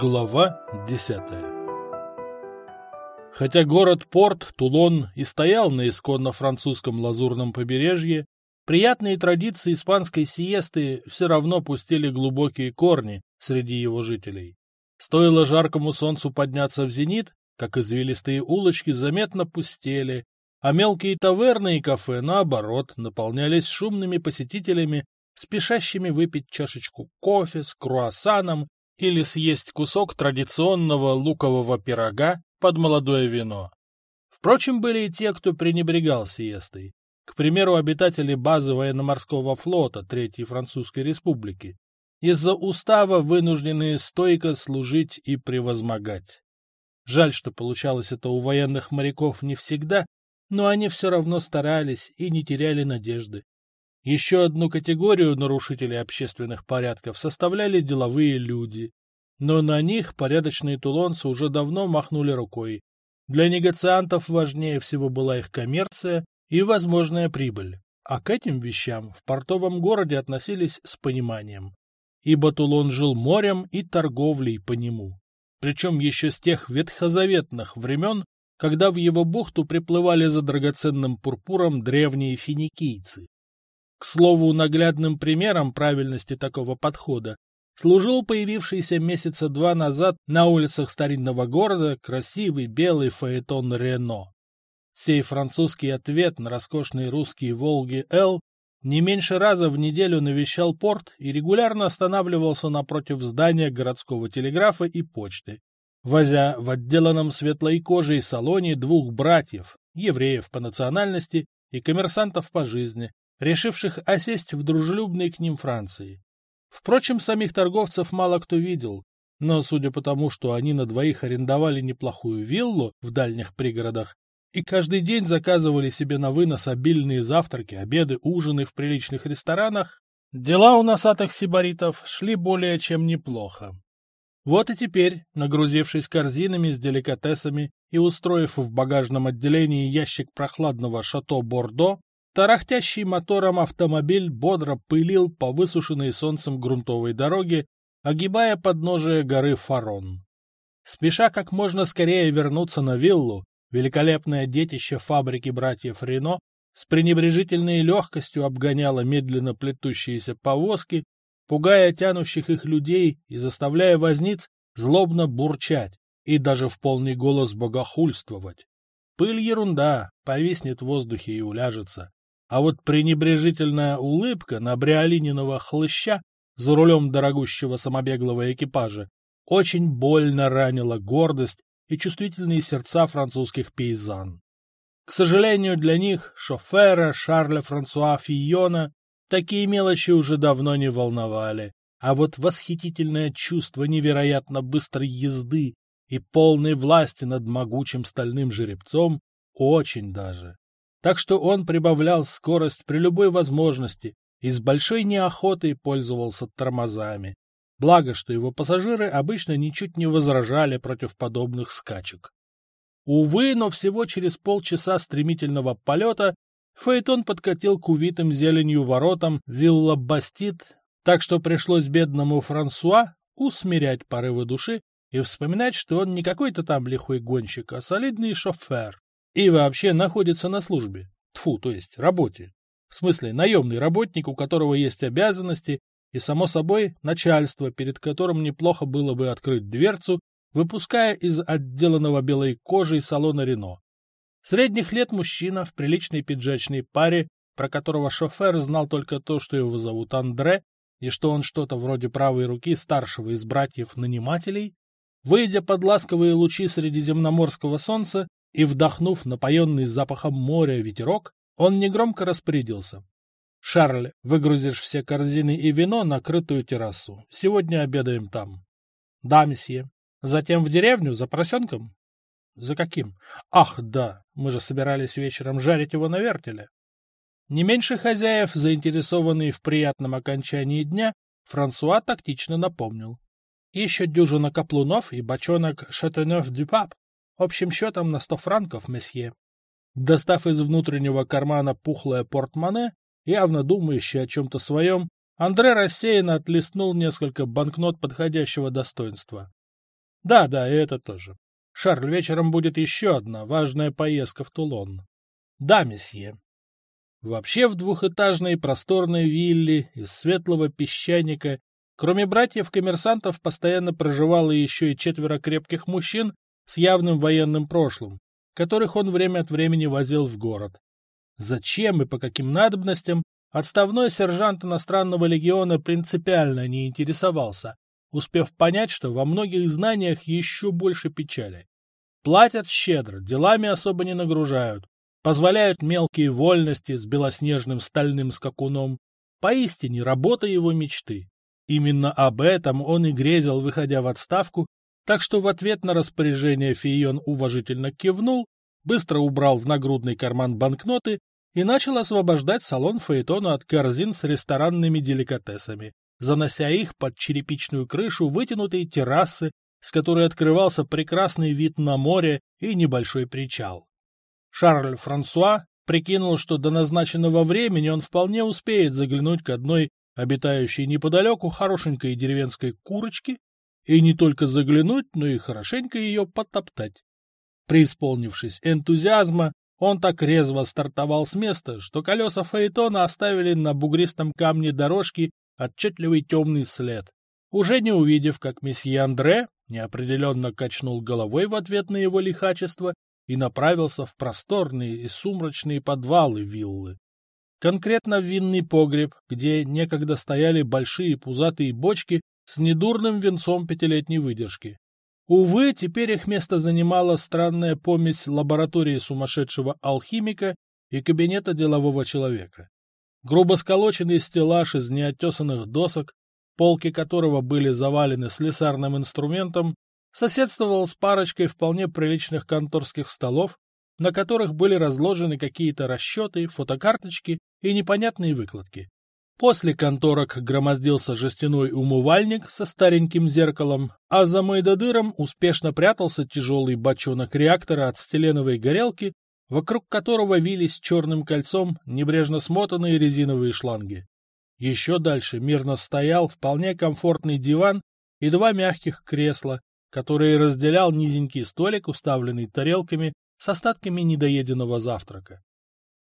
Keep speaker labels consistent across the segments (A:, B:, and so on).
A: Глава 10 Хотя город-порт Тулон и стоял на исконно французском лазурном побережье, приятные традиции испанской сиесты все равно пустили глубокие корни среди его жителей. Стоило жаркому солнцу подняться в зенит, как извилистые улочки заметно пустели, а мелкие таверны и кафе, наоборот, наполнялись шумными посетителями, спешащими выпить чашечку кофе с круассаном или съесть кусок традиционного лукового пирога под молодое вино. Впрочем, были и те, кто пренебрегал сиестой. К примеру, обитатели базы военно-морского флота Третьей Французской Республики, из-за устава вынужденные стойко служить и превозмогать. Жаль, что получалось это у военных моряков не всегда, но они все равно старались и не теряли надежды. Еще одну категорию нарушителей общественных порядков составляли деловые люди. Но на них порядочные тулонцы уже давно махнули рукой. Для негациантов важнее всего была их коммерция и возможная прибыль. А к этим вещам в портовом городе относились с пониманием. Ибо Тулон жил морем и торговлей по нему. Причем еще с тех ветхозаветных времен, когда в его бухту приплывали за драгоценным пурпуром древние финикийцы. К слову, наглядным примером правильности такого подхода служил появившийся месяца два назад на улицах старинного города красивый белый фаэтон Рено. Сей французский ответ на роскошные русские «Волги Л» не меньше раза в неделю навещал порт и регулярно останавливался напротив здания городского телеграфа и почты, возя в отделанном светлой кожей салоне двух братьев, евреев по национальности и коммерсантов по жизни, решивших осесть в дружелюбной к ним Франции. Впрочем, самих торговцев мало кто видел, но судя по тому, что они на двоих арендовали неплохую виллу в дальних пригородах и каждый день заказывали себе на вынос обильные завтраки, обеды, ужины в приличных ресторанах, дела у носатых сибаритов шли более чем неплохо. Вот и теперь, нагрузившись корзинами с деликатесами и устроив в багажном отделении ящик прохладного шато Бордо, Тарахтящий мотором автомобиль бодро пылил по высушенной солнцем грунтовой дороге, огибая подножие горы Фарон. Спеша как можно скорее вернуться на виллу, великолепное детище фабрики братьев Рено с пренебрежительной легкостью обгоняло медленно плетущиеся повозки, пугая тянущих их людей и заставляя возниц злобно бурчать и даже в полный голос богохульствовать. Пыль ерунда, повиснет в воздухе и уляжется. А вот пренебрежительная улыбка на бриолининого хлыща за рулем дорогущего самобеглого экипажа очень больно ранила гордость и чувствительные сердца французских пейзан. К сожалению для них, шофера Шарля Франсуа Фийона, такие мелочи уже давно не волновали, а вот восхитительное чувство невероятно быстрой езды и полной власти над могучим стальным жеребцом очень даже так что он прибавлял скорость при любой возможности и с большой неохотой пользовался тормозами. Благо, что его пассажиры обычно ничуть не возражали против подобных скачек. Увы, но всего через полчаса стремительного полета Фейтон подкатил к увитым зеленью воротам вилла Бастит, так что пришлось бедному Франсуа усмирять порывы души и вспоминать, что он не какой-то там лихой гонщик, а солидный шофер. И вообще находится на службе. Тфу, то есть работе. В смысле, наемный работник, у которого есть обязанности, и, само собой, начальство, перед которым неплохо было бы открыть дверцу, выпуская из отделанного белой кожей салона Рено. Средних лет мужчина в приличной пиджачной паре, про которого шофер знал только то, что его зовут Андре, и что он что-то вроде правой руки старшего из братьев-нанимателей, выйдя под ласковые лучи средиземноморского солнца, и, вдохнув напоенный запахом моря ветерок, он негромко распорядился. «Шарль, выгрузишь все корзины и вино на крытую террасу. Сегодня обедаем там». «Да, месье. Затем в деревню за поросенком?» «За каким?» «Ах, да, мы же собирались вечером жарить его на вертеле». Не меньше хозяев, заинтересованный в приятном окончании дня, Франсуа тактично напомнил. Еще дюжина каплунов и бочонок «Шатенев-дю-пап». Общим счетом на сто франков, месье. Достав из внутреннего кармана пухлое портмоне, явно думающий о чем-то своем, Андре рассеянно отлистнул несколько банкнот подходящего достоинства. Да, да, и это тоже. Шарль, вечером будет еще одна важная поездка в Тулон. Да, месье. Вообще в двухэтажной просторной вилле из светлого песчаника, кроме братьев-коммерсантов, постоянно проживало еще и четверо крепких мужчин с явным военным прошлым, которых он время от времени возил в город. Зачем и по каким надобностям отставной сержант иностранного легиона принципиально не интересовался, успев понять, что во многих знаниях еще больше печали. Платят щедро, делами особо не нагружают, позволяют мелкие вольности с белоснежным стальным скакуном. Поистине, работа его мечты. Именно об этом он и грезил, выходя в отставку, так что в ответ на распоряжение Фион уважительно кивнул, быстро убрал в нагрудный карман банкноты и начал освобождать салон Фаэтона от корзин с ресторанными деликатесами, занося их под черепичную крышу вытянутой террасы, с которой открывался прекрасный вид на море и небольшой причал. Шарль Франсуа прикинул, что до назначенного времени он вполне успеет заглянуть к одной обитающей неподалеку хорошенькой деревенской курочке и не только заглянуть, но и хорошенько ее потоптать. Преисполнившись энтузиазма, он так резво стартовал с места, что колеса Фаэтона оставили на бугристом камне дорожки отчетливый темный след. Уже не увидев, как месье Андре неопределенно качнул головой в ответ на его лихачество и направился в просторные и сумрачные подвалы виллы. Конкретно в винный погреб, где некогда стояли большие пузатые бочки с недурным венцом пятилетней выдержки. Увы, теперь их место занимала странная помесь лаборатории сумасшедшего алхимика и кабинета делового человека. Грубо сколоченный стеллаж из неотесанных досок, полки которого были завалены слесарным инструментом, соседствовал с парочкой вполне приличных конторских столов, на которых были разложены какие-то расчеты, фотокарточки и непонятные выкладки. После конторок громоздился жестяной умывальник со стареньким зеркалом, а за Майдадыром успешно прятался тяжелый бочонок реактора от стеленовой горелки вокруг которого вились черным кольцом небрежно смотанные резиновые шланги. Еще дальше мирно стоял вполне комфортный диван и два мягких кресла, которые разделял низенький столик, уставленный тарелками с остатками недоеденного завтрака.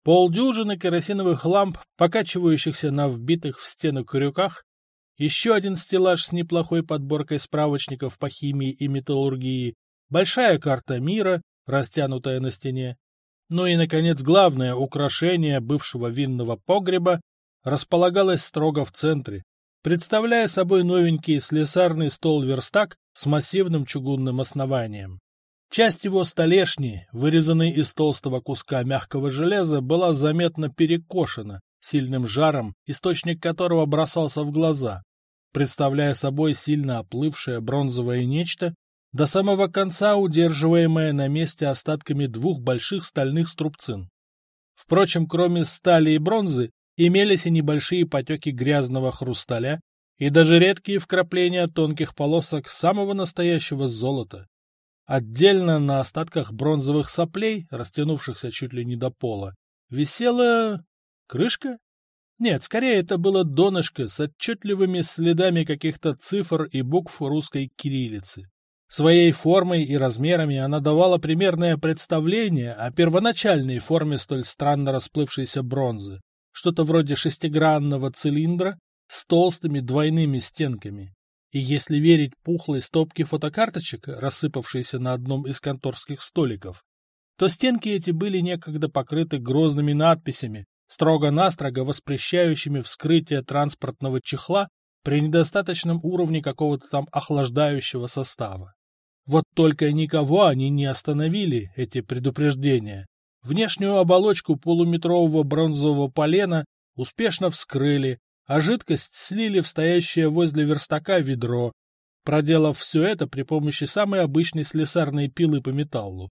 A: Полдюжины керосиновых ламп, покачивающихся на вбитых в стену крюках, еще один стеллаж с неплохой подборкой справочников по химии и металлургии, большая карта мира, растянутая на стене, ну и, наконец, главное украшение бывшего винного погреба располагалось строго в центре, представляя собой новенький слесарный стол-верстак с массивным чугунным основанием. Часть его столешни, вырезанной из толстого куска мягкого железа, была заметно перекошена сильным жаром, источник которого бросался в глаза, представляя собой сильно оплывшее бронзовое нечто, до самого конца удерживаемая на месте остатками двух больших стальных струбцин. Впрочем, кроме стали и бронзы, имелись и небольшие потеки грязного хрусталя и даже редкие вкрапления тонких полосок самого настоящего золота. Отдельно на остатках бронзовых соплей, растянувшихся чуть ли не до пола, висела... крышка? Нет, скорее это было донышко с отчетливыми следами каких-то цифр и букв русской кириллицы. Своей формой и размерами она давала примерное представление о первоначальной форме столь странно расплывшейся бронзы, что-то вроде шестигранного цилиндра с толстыми двойными стенками. И если верить пухлой стопке фотокарточек, рассыпавшейся на одном из конторских столиков, то стенки эти были некогда покрыты грозными надписями, строго-настрого воспрещающими вскрытие транспортного чехла при недостаточном уровне какого-то там охлаждающего состава. Вот только никого они не остановили, эти предупреждения. Внешнюю оболочку полуметрового бронзового полена успешно вскрыли, а жидкость слили в стоящее возле верстака ведро, проделав все это при помощи самой обычной слесарной пилы по металлу.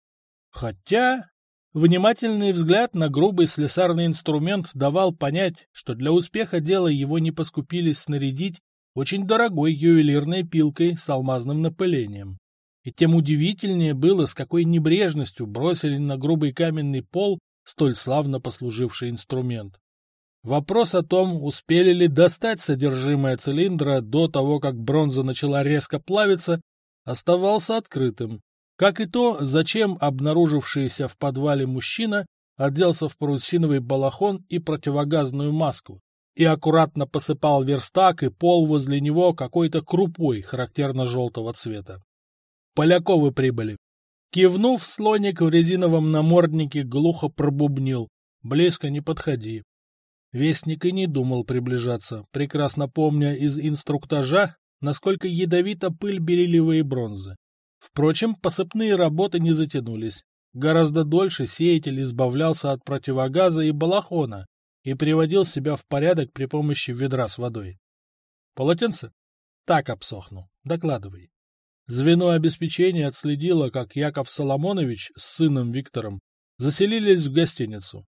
A: Хотя внимательный взгляд на грубый слесарный инструмент давал понять, что для успеха дела его не поскупились снарядить очень дорогой ювелирной пилкой с алмазным напылением. И тем удивительнее было, с какой небрежностью бросили на грубый каменный пол столь славно послуживший инструмент. Вопрос о том, успели ли достать содержимое цилиндра до того, как бронза начала резко плавиться, оставался открытым, как и то, зачем обнаружившийся в подвале мужчина оделся в парусиновый балахон и противогазную маску и аккуратно посыпал верстак и пол возле него какой-то крупой характерно-желтого цвета. Поляковы прибыли. Кивнув, слоник в резиновом наморднике глухо пробубнил. Близко не подходи. Вестник и не думал приближаться, прекрасно помня из инструктажа, насколько ядовита пыль бериллиевой бронзы. Впрочем, посыпные работы не затянулись. Гораздо дольше сеятель избавлялся от противогаза и балахона и приводил себя в порядок при помощи ведра с водой. Полотенце? Так обсохну. Докладывай. Звено обеспечения отследило, как Яков Соломонович с сыном Виктором заселились в гостиницу.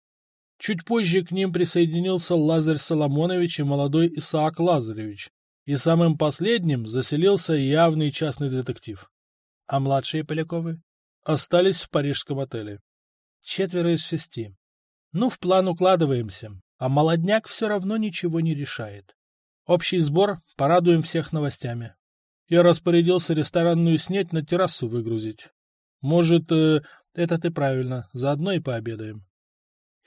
A: Чуть позже к ним присоединился Лазарь Соломонович и молодой Исаак Лазаревич, и самым последним заселился явный частный детектив. А младшие Поляковы остались в парижском отеле. Четверо из шести. Ну, в план укладываемся, а молодняк все равно ничего не решает. Общий сбор, порадуем всех новостями. Я распорядился ресторанную снять на террасу выгрузить. Может, э, это ты правильно, заодно и пообедаем.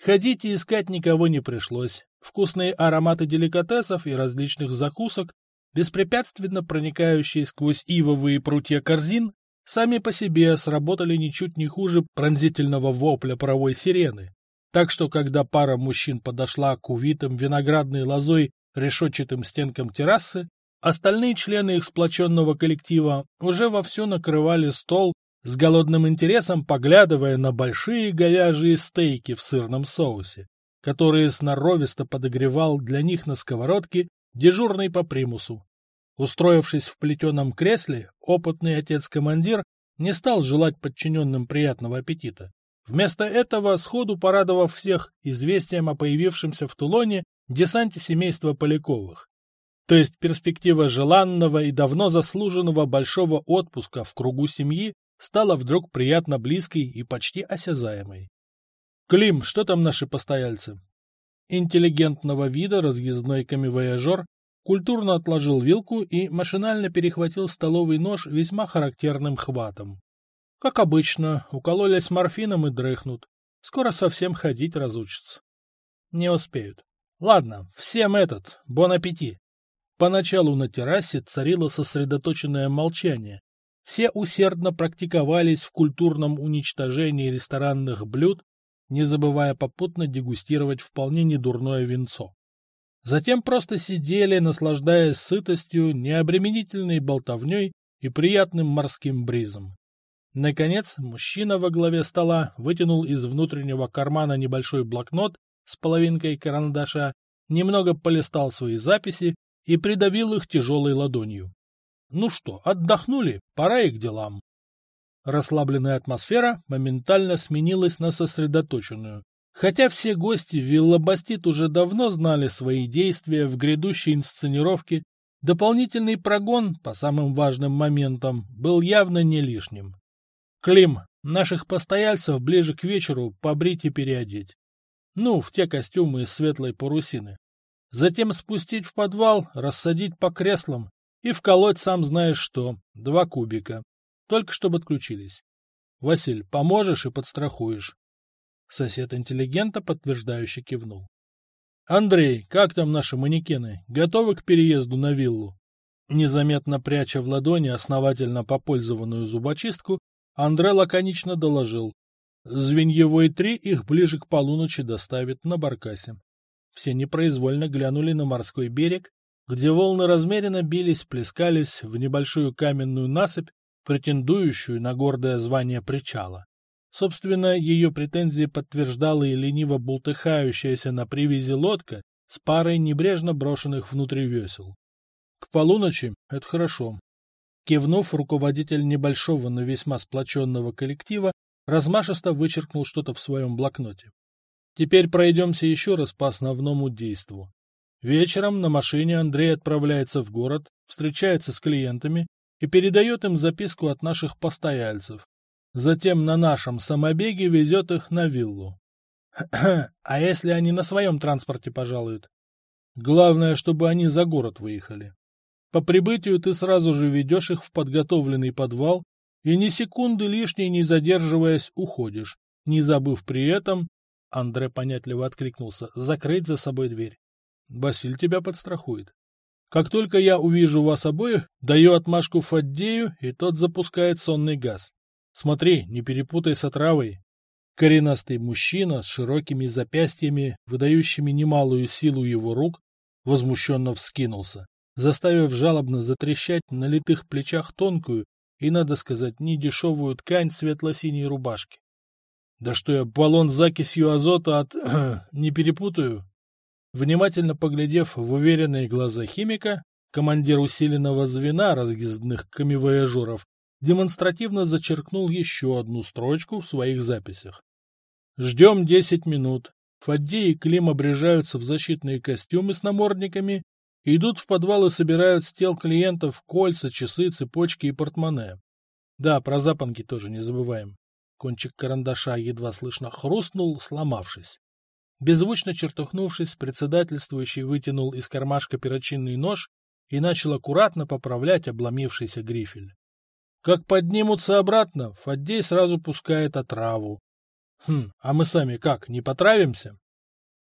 A: Ходить и искать никого не пришлось. Вкусные ароматы деликатесов и различных закусок, беспрепятственно проникающие сквозь ивовые прутья корзин, сами по себе сработали ничуть не хуже пронзительного вопля паровой сирены. Так что, когда пара мужчин подошла к увитым виноградной лозой решетчатым стенкам террасы, остальные члены их сплоченного коллектива уже вовсю накрывали стол с голодным интересом поглядывая на большие говяжьи стейки в сырном соусе, которые сноровисто подогревал для них на сковородке дежурный по примусу. Устроившись в плетеном кресле, опытный отец-командир не стал желать подчиненным приятного аппетита. Вместо этого, сходу порадовав всех известием о появившемся в Тулоне десанте семейства Поляковых. То есть перспектива желанного и давно заслуженного большого отпуска в кругу семьи стала вдруг приятно близкой и почти осязаемой. «Клим, что там наши постояльцы?» Интеллигентного вида разъездной камевояжер культурно отложил вилку и машинально перехватил столовый нож весьма характерным хватом. Как обычно, укололись морфином и дрыхнут. Скоро совсем ходить разучатся. Не успеют. Ладно, всем этот, бон аппетит. Поначалу на террасе царило сосредоточенное молчание. Все усердно практиковались в культурном уничтожении ресторанных блюд, не забывая попутно дегустировать вполне недурное винцо. Затем просто сидели, наслаждаясь сытостью, необременительной болтовней и приятным морским бризом. Наконец, мужчина во главе стола вытянул из внутреннего кармана небольшой блокнот с половинкой карандаша, немного полистал свои записи и придавил их тяжелой ладонью. Ну что, отдохнули, пора и к делам. Расслабленная атмосфера моментально сменилась на сосредоточенную, Хотя все гости Виллабастит уже давно знали свои действия в грядущей инсценировке, дополнительный прогон по самым важным моментам был явно не лишним. Клим, наших постояльцев ближе к вечеру побрить и переодеть. Ну, в те костюмы из светлой парусины. Затем спустить в подвал, рассадить по креслам и вколоть сам знаешь что, два кубика. Только чтобы отключились. Василь, поможешь и подстрахуешь. Сосед интеллигента подтверждающе кивнул. «Андрей, как там наши манекены? Готовы к переезду на виллу?» Незаметно пряча в ладони основательно попользованную зубочистку, Андрей лаконично доложил. Звеньевой три их ближе к полуночи доставит на баркасе. Все непроизвольно глянули на морской берег, где волны размеренно бились, плескались в небольшую каменную насыпь, претендующую на гордое звание причала. Собственно, ее претензии подтверждала и лениво бултыхающаяся на привязи лодка с парой небрежно брошенных внутрь весел. К полуночи это хорошо. Кивнув, руководитель небольшого, но весьма сплоченного коллектива размашисто вычеркнул что-то в своем блокноте. Теперь пройдемся еще раз по основному действу. Вечером на машине Андрей отправляется в город, встречается с клиентами и передает им записку от наших постояльцев, Затем на нашем самобеге везет их на виллу. А если они на своем транспорте пожалуют? Главное, чтобы они за город выехали. По прибытию ты сразу же ведешь их в подготовленный подвал и ни секунды лишней не задерживаясь уходишь, не забыв при этом, Андре понятливо откликнулся, закрыть за собой дверь. Басиль тебя подстрахует. Как только я увижу вас обоих, даю отмашку Фаддею, и тот запускает сонный газ. Смотри, не перепутай с отравой. Коренастый мужчина с широкими запястьями, выдающими немалую силу его рук, возмущенно вскинулся, заставив жалобно затрещать на литых плечах тонкую и, надо сказать, недешевую ткань светло-синей рубашки. Да что я баллон с закисью азота от... не перепутаю? Внимательно поглядев в уверенные глаза химика, командир усиленного звена разъездных камевояжеров демонстративно зачеркнул еще одну строчку в своих записях. Ждем десять минут. Фаддей и Клим обрежаются в защитные костюмы с намордниками, идут в подвал и собирают с тел клиентов кольца, часы, цепочки и портмоне. Да, про запонки тоже не забываем. Кончик карандаша едва слышно хрустнул, сломавшись. Беззвучно чертухнувшись, председательствующий вытянул из кармашка перочинный нож и начал аккуратно поправлять обломившийся грифель. Как поднимутся обратно, Фаддей сразу пускает отраву. Хм, а мы сами как, не потравимся?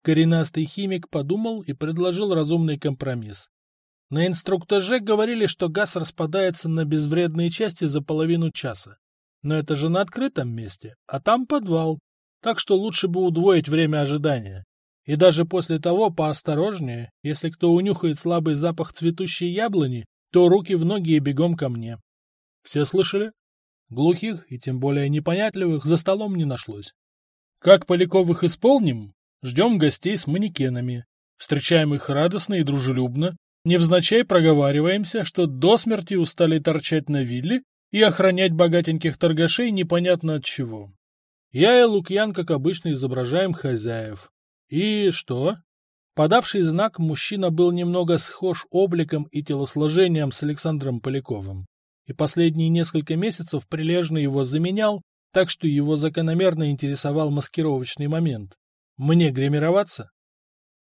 A: Коренастый химик подумал и предложил разумный компромисс. На инструктаже говорили, что газ распадается на безвредные части за половину часа. Но это же на открытом месте, а там подвал, так что лучше бы удвоить время ожидания. И даже после того поосторожнее, если кто унюхает слабый запах цветущей яблони, то руки в ноги и бегом ко мне. Все слышали? Глухих и тем более непонятливых за столом не нашлось. Как Поляковых исполним, ждем гостей с манекенами, встречаем их радостно и дружелюбно, невзначай проговариваемся, что до смерти устали торчать на вилле и охранять богатеньких торгашей непонятно от чего. Я и Лукьян, как обычно, изображаем хозяев. И что? Подавший знак, мужчина был немного схож обликом и телосложением с Александром Поляковым, и последние несколько месяцев прилежно его заменял, так что его закономерно интересовал маскировочный момент. Мне гримироваться?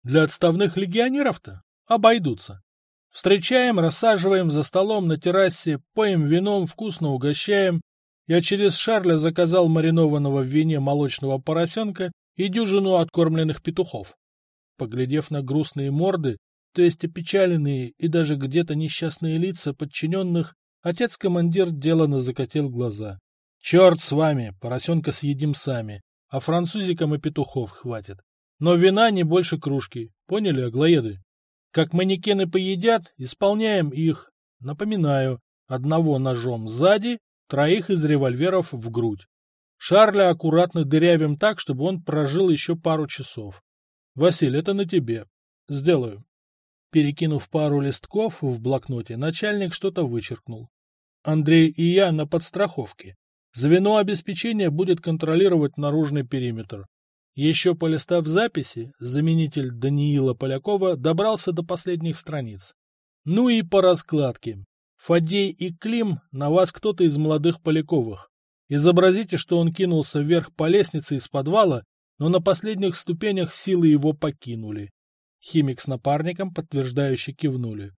A: Для отставных легионеров-то обойдутся. Встречаем, рассаживаем за столом на террасе, поем вином, вкусно угощаем, я через Шарля заказал маринованного в вине молочного поросенка и дюжину откормленных петухов. Поглядев на грустные морды, то есть опечаленные и даже где-то несчастные лица подчиненных, отец-командир делано закатил глаза. «Черт с вами, поросенка съедим сами, а французикам и петухов хватит. Но вина не больше кружки, поняли, аглоеды? Как манекены поедят, исполняем их. Напоминаю, одного ножом сзади, троих из револьверов в грудь. Шарля аккуратно дырявим так, чтобы он прожил еще пару часов. Василь, это на тебе. Сделаю. Перекинув пару листков в блокноте, начальник что-то вычеркнул. Андрей и я на подстраховке. Звено обеспечения будет контролировать наружный периметр. Еще полистав записи, заменитель Даниила Полякова добрался до последних страниц. Ну и по раскладке. Фадей и Клим, на вас кто-то из молодых Поляковых. Изобразите, что он кинулся вверх по лестнице из подвала, но на последних ступенях силы его покинули. Химик с напарником подтверждающе кивнули.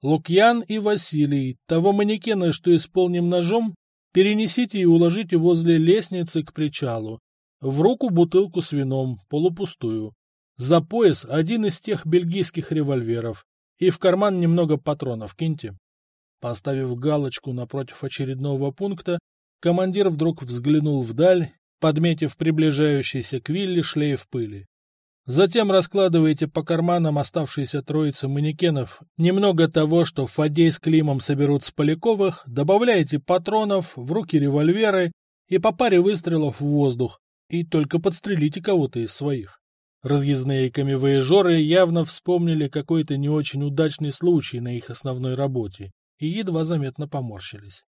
A: Лукьян и Василий, того манекена, что исполним ножом, перенесите и уложите возле лестницы к причалу. В руку бутылку с вином, полупустую. За пояс один из тех бельгийских револьверов. И в карман немного патронов киньте. Поставив галочку напротив очередного пункта, командир вдруг взглянул вдаль, подметив приближающийся к Вилли шлейф пыли. Затем раскладывайте по карманам оставшиеся троицы манекенов немного того, что Фадей с Климом соберут с Поляковых, добавляете патронов, в руки револьверы и по паре выстрелов в воздух, и только подстрелите кого-то из своих. Разъездные камевояжеры явно вспомнили какой-то не очень удачный случай на их основной работе и едва заметно поморщились.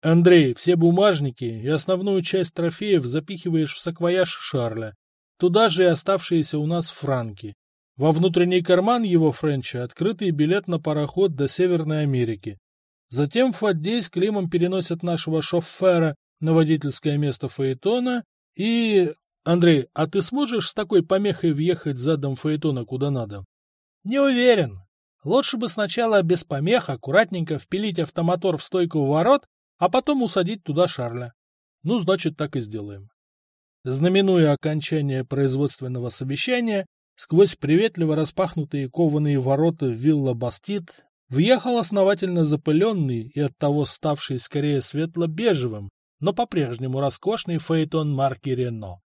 A: «Андрей, все бумажники и основную часть трофеев запихиваешь в саквояж Шарля. Туда же и оставшиеся у нас франки. Во внутренний карман его Френча открытый билет на пароход до Северной Америки. Затем Фаддей с Климом переносят нашего шофера на водительское место Фаэтона и... Андрей, а ты сможешь с такой помехой въехать задом Фаэтона куда надо? Не уверен, Лучше бы сначала без помех аккуратненько впилить автомотор в стойку ворот, а потом усадить туда Шарля. Ну, значит, так и сделаем. Знаменуя окончание производственного совещания, сквозь приветливо распахнутые кованые ворота вилла Бастит въехал основательно запыленный и оттого ставший скорее светло-бежевым, но по-прежнему роскошный фейтон марки Рено.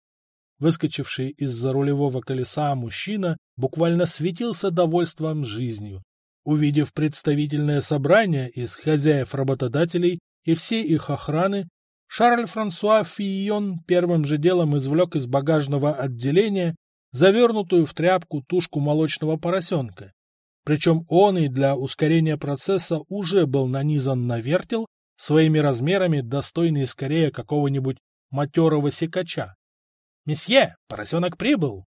A: Выскочивший из-за рулевого колеса мужчина буквально светился довольством жизнью. Увидев представительное собрание из хозяев-работодателей и всей их охраны, Шарль Франсуа Фийон первым же делом извлек из багажного отделения завернутую в тряпку тушку молочного поросенка. Причем он и для ускорения процесса уже был нанизан на вертел, своими размерами достойный скорее какого-нибудь матерого секача. «Месье, поросенок прибыл!»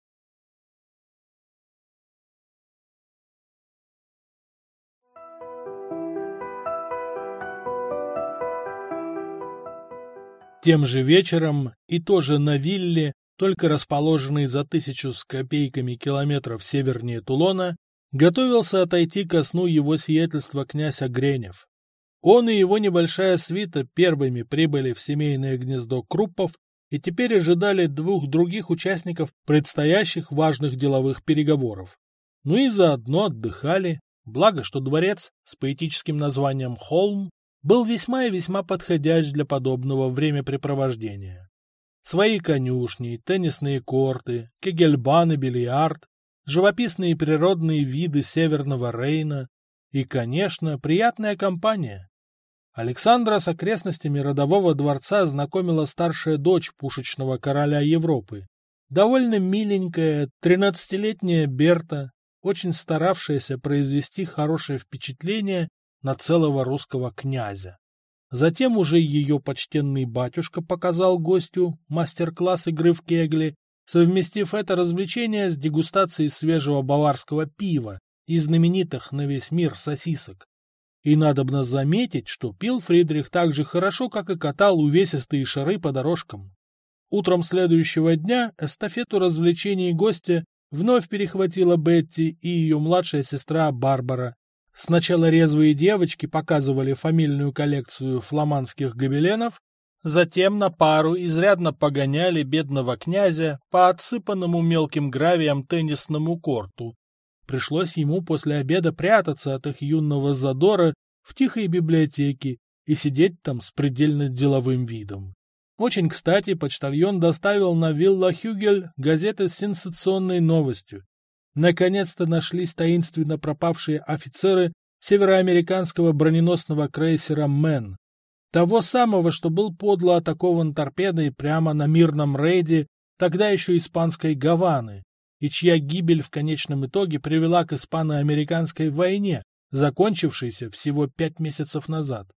A: Тем же вечером и тоже на вилле, только расположенной за тысячу с копейками километров севернее Тулона, готовился отойти ко сну его сиятельства князь Огренев. Он и его небольшая свита первыми прибыли в семейное гнездо Круппов и теперь ожидали двух других участников предстоящих важных деловых переговоров. Ну и заодно отдыхали, благо что дворец с поэтическим названием «Холм» был весьма и весьма подходящ для подобного времяпрепровождения. Свои конюшни, теннисные корты, кегельбан и бильярд, живописные природные виды Северного Рейна и, конечно, приятная компания. Александра с окрестностями родового дворца знакомила старшая дочь пушечного короля Европы. Довольно миленькая, тринадцатилетняя Берта, очень старавшаяся произвести хорошее впечатление на целого русского князя. Затем уже ее почтенный батюшка показал гостю мастер-класс игры в кегли, совместив это развлечение с дегустацией свежего баварского пива и знаменитых на весь мир сосисок. И надобно заметить, что пил Фридрих так же хорошо, как и катал увесистые шары по дорожкам. Утром следующего дня эстафету развлечений гостя вновь перехватила Бетти и ее младшая сестра Барбара. Сначала резвые девочки показывали фамильную коллекцию фламандских гобеленов, затем на пару изрядно погоняли бедного князя по отсыпанному мелким гравием теннисному корту, Пришлось ему после обеда прятаться от их юного задора в тихой библиотеке и сидеть там с предельно деловым видом. Очень кстати, почтальон доставил на вилла Хюгель газеты с сенсационной новостью. Наконец-то нашлись таинственно пропавшие офицеры североамериканского броненосного крейсера «Мэн», того самого, что был подло атакован торпедой прямо на мирном рейде тогда еще испанской Гаваны, и чья гибель в конечном итоге привела к испано-американской войне, закончившейся всего пять месяцев назад.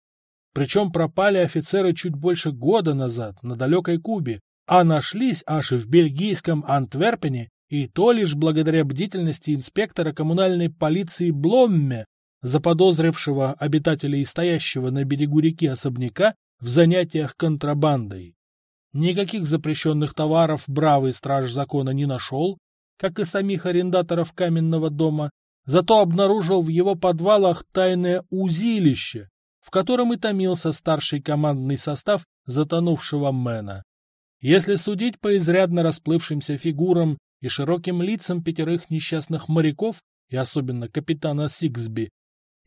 A: Причем пропали офицеры чуть больше года назад на далекой Кубе, а нашлись аж в бельгийском Антверпене, и то лишь благодаря бдительности инспектора коммунальной полиции Бломме, заподозрившего обитателей стоящего на берегу реки особняка в занятиях контрабандой. Никаких запрещенных товаров бравый страж закона не нашел, как и самих арендаторов каменного дома, зато обнаружил в его подвалах тайное узилище, в котором и томился старший командный состав затонувшего Мэна. Если судить по изрядно расплывшимся фигурам и широким лицам пятерых несчастных моряков, и особенно капитана Сиксби,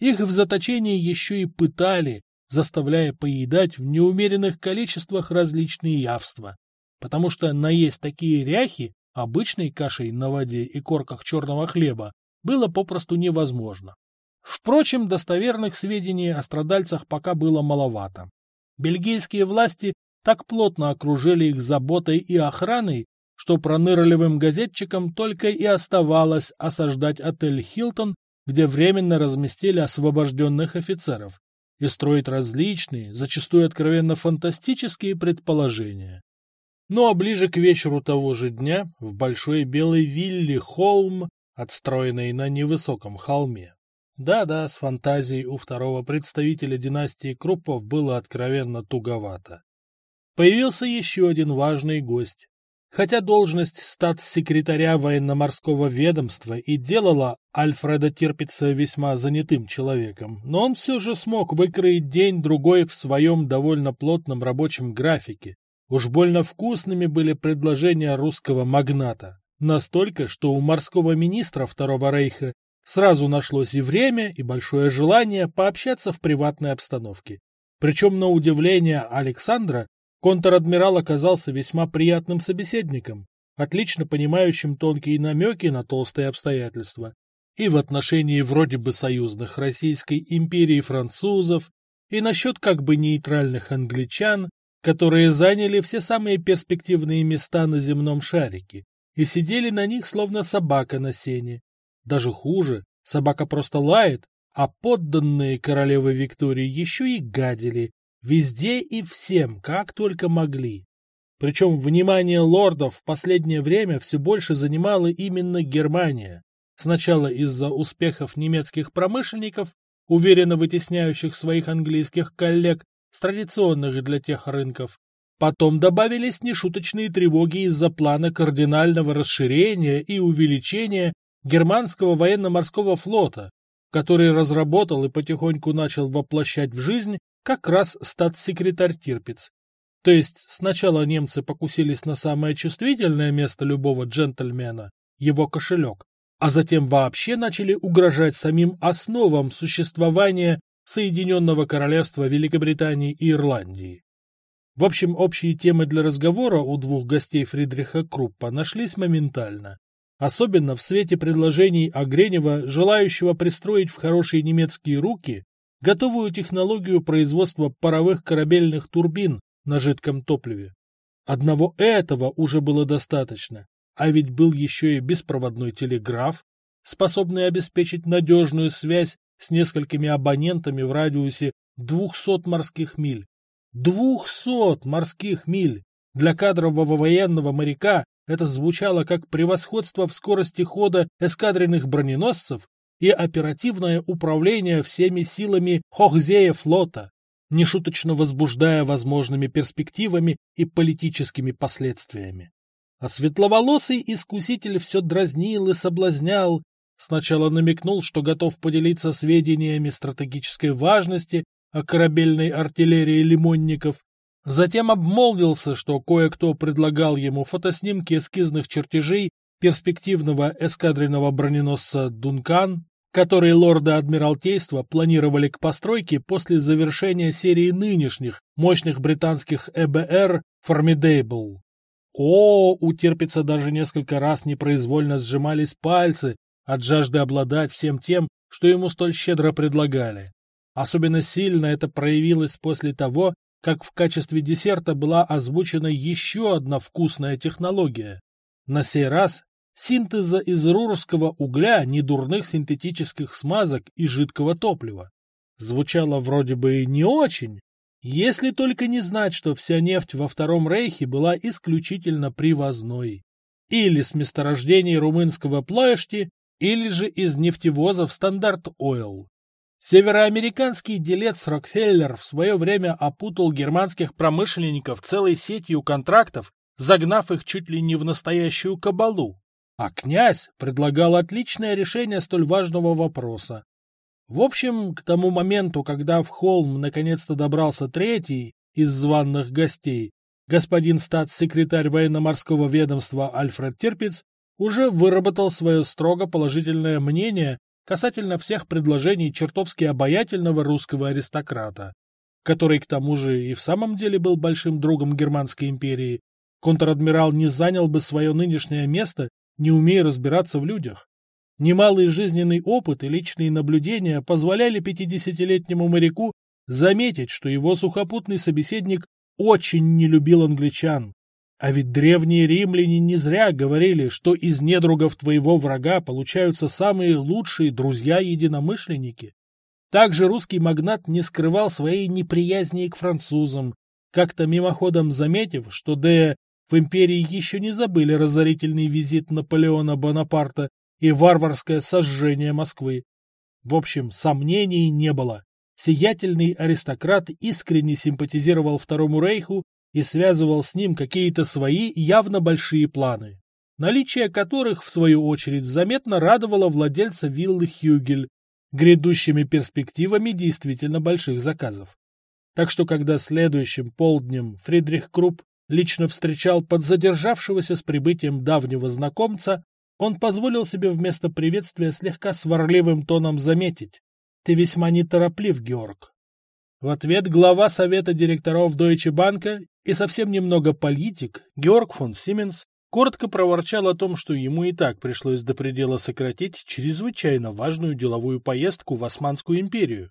A: их в заточении еще и пытали, заставляя поедать в неумеренных количествах различные явства, потому что наесть такие ряхи Обычной кашей на воде и корках черного хлеба было попросту невозможно. Впрочем, достоверных сведений о страдальцах пока было маловато. Бельгийские власти так плотно окружили их заботой и охраной, что пронырливым газетчикам только и оставалось осаждать отель «Хилтон», где временно разместили освобожденных офицеров, и строить различные, зачастую откровенно фантастические предположения. Ну а ближе к вечеру того же дня в большой белой вилле холм, отстроенный на невысоком холме. Да-да, с фантазией у второго представителя династии Круппов было откровенно туговато. Появился еще один важный гость. Хотя должность статс-секретаря военно-морского ведомства и делала Альфреда Тирпица весьма занятым человеком, но он все же смог выкроить день-другой в своем довольно плотном рабочем графике. Уж больно вкусными были предложения русского магната. Настолько, что у морского министра Второго Рейха сразу нашлось и время, и большое желание пообщаться в приватной обстановке. Причем, на удивление Александра, Контр-адмирал оказался весьма приятным собеседником, отлично понимающим тонкие намеки на толстые обстоятельства. И в отношении вроде бы союзных Российской империи французов, и насчет как бы нейтральных англичан, которые заняли все самые перспективные места на земном шарике и сидели на них словно собака на сене. Даже хуже, собака просто лает, а подданные королевы Виктории еще и гадили, Везде и всем, как только могли. Причем внимание лордов в последнее время все больше занимала именно Германия. Сначала из-за успехов немецких промышленников, уверенно вытесняющих своих английских коллег с традиционных для тех рынков. Потом добавились нешуточные тревоги из-за плана кардинального расширения и увеличения германского военно-морского флота, который разработал и потихоньку начал воплощать в жизнь как раз статс-секретарь Тирпиц. То есть сначала немцы покусились на самое чувствительное место любого джентльмена – его кошелек, а затем вообще начали угрожать самим основам существования Соединенного Королевства Великобритании и Ирландии. В общем, общие темы для разговора у двух гостей Фридриха Круппа нашлись моментально. Особенно в свете предложений Огренева, желающего пристроить в хорошие немецкие руки готовую технологию производства паровых корабельных турбин на жидком топливе. Одного этого уже было достаточно, а ведь был еще и беспроводной телеграф, способный обеспечить надежную связь с несколькими абонентами в радиусе 200 морских миль. 200 морских миль! Для кадрового военного моряка это звучало как превосходство в скорости хода эскадренных броненосцев и оперативное управление всеми силами Хохзея флота, нешуточно возбуждая возможными перспективами и политическими последствиями. А светловолосый искуситель все дразнил и соблазнял, сначала намекнул, что готов поделиться сведениями стратегической важности о корабельной артиллерии лимонников, затем обмолвился, что кое-кто предлагал ему фотоснимки эскизных чертежей перспективного эскадренного броненосца «Дункан», который лорды Адмиралтейства планировали к постройке после завершения серии нынешних мощных британских ЭБР «Formidable». О, у даже несколько раз непроизвольно сжимались пальцы от жажды обладать всем тем, что ему столь щедро предлагали. Особенно сильно это проявилось после того, как в качестве десерта была озвучена еще одна вкусная технология. На сей раз синтеза из рурского угля, недурных синтетических смазок и жидкого топлива. Звучало вроде бы не очень, если только не знать, что вся нефть во Втором Рейхе была исключительно привозной. Или с месторождений румынского Плоешти, или же из нефтевозов Стандарт Ойл. Североамериканский делец Рокфеллер в свое время опутал германских промышленников целой сетью контрактов, загнав их чуть ли не в настоящую кабалу. А князь предлагал отличное решение столь важного вопроса. В общем, к тому моменту, когда в холм наконец-то добрался третий из званных гостей, господин статс-секретарь военно-морского ведомства Альфред Терпиц уже выработал свое строго положительное мнение касательно всех предложений чертовски обаятельного русского аристократа, который к тому же и в самом деле был большим другом Германской империи. Контр-адмирал не занял бы свое нынешнее место не умея разбираться в людях. Немалый жизненный опыт и личные наблюдения позволяли пятидесятилетнему моряку заметить, что его сухопутный собеседник очень не любил англичан. А ведь древние римляне не зря говорили, что из недругов твоего врага получаются самые лучшие друзья-единомышленники. Также русский магнат не скрывал своей неприязни к французам, как-то мимоходом заметив, что Де в империи еще не забыли разорительный визит Наполеона Бонапарта и варварское сожжение Москвы. В общем, сомнений не было. Сиятельный аристократ искренне симпатизировал Второму Рейху и связывал с ним какие-то свои явно большие планы, наличие которых, в свою очередь, заметно радовало владельца виллы Хюгель грядущими перспективами действительно больших заказов. Так что, когда следующим полднем Фридрих Крупп лично встречал подзадержавшегося с прибытием давнего знакомца, он позволил себе вместо приветствия слегка сварливым тоном заметить. «Ты весьма нетороплив, Георг». В ответ глава совета директоров Deutsche Bank и совсем немного политик Георг фон Сименс коротко проворчал о том, что ему и так пришлось до предела сократить чрезвычайно важную деловую поездку в Османскую империю,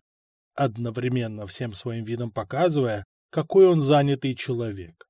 A: одновременно всем своим видом показывая, какой он занятый человек.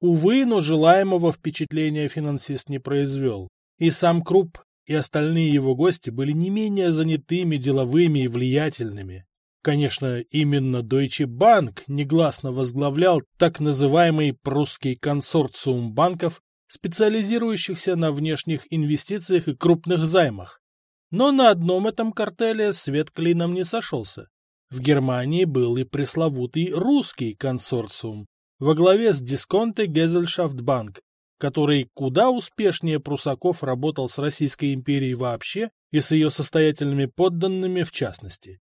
A: Увы, но желаемого впечатления финансист не произвел, и сам Круп, и остальные его гости были не менее занятыми, деловыми и влиятельными. Конечно, именно Deutsche Bank негласно возглавлял так называемый прусский консорциум банков, специализирующихся на внешних инвестициях и крупных займах. Но на одном этом картеле свет клином не сошелся. В Германии был и пресловутый русский консорциум во главе с Дисконте Гезельшафтбанк, который куда успешнее прусаков работал с Российской империей вообще и с ее состоятельными подданными в частности.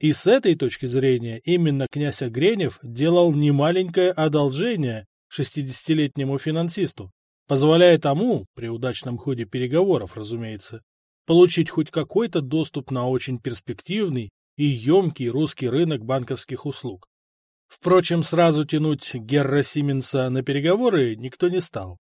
A: И с этой точки зрения именно князь Огренев делал немаленькое одолжение 60-летнему финансисту, позволяя тому, при удачном ходе переговоров, разумеется, получить хоть какой-то доступ на очень перспективный и емкий русский рынок банковских услуг. Впрочем, сразу тянуть Герра Сименса на переговоры никто не стал.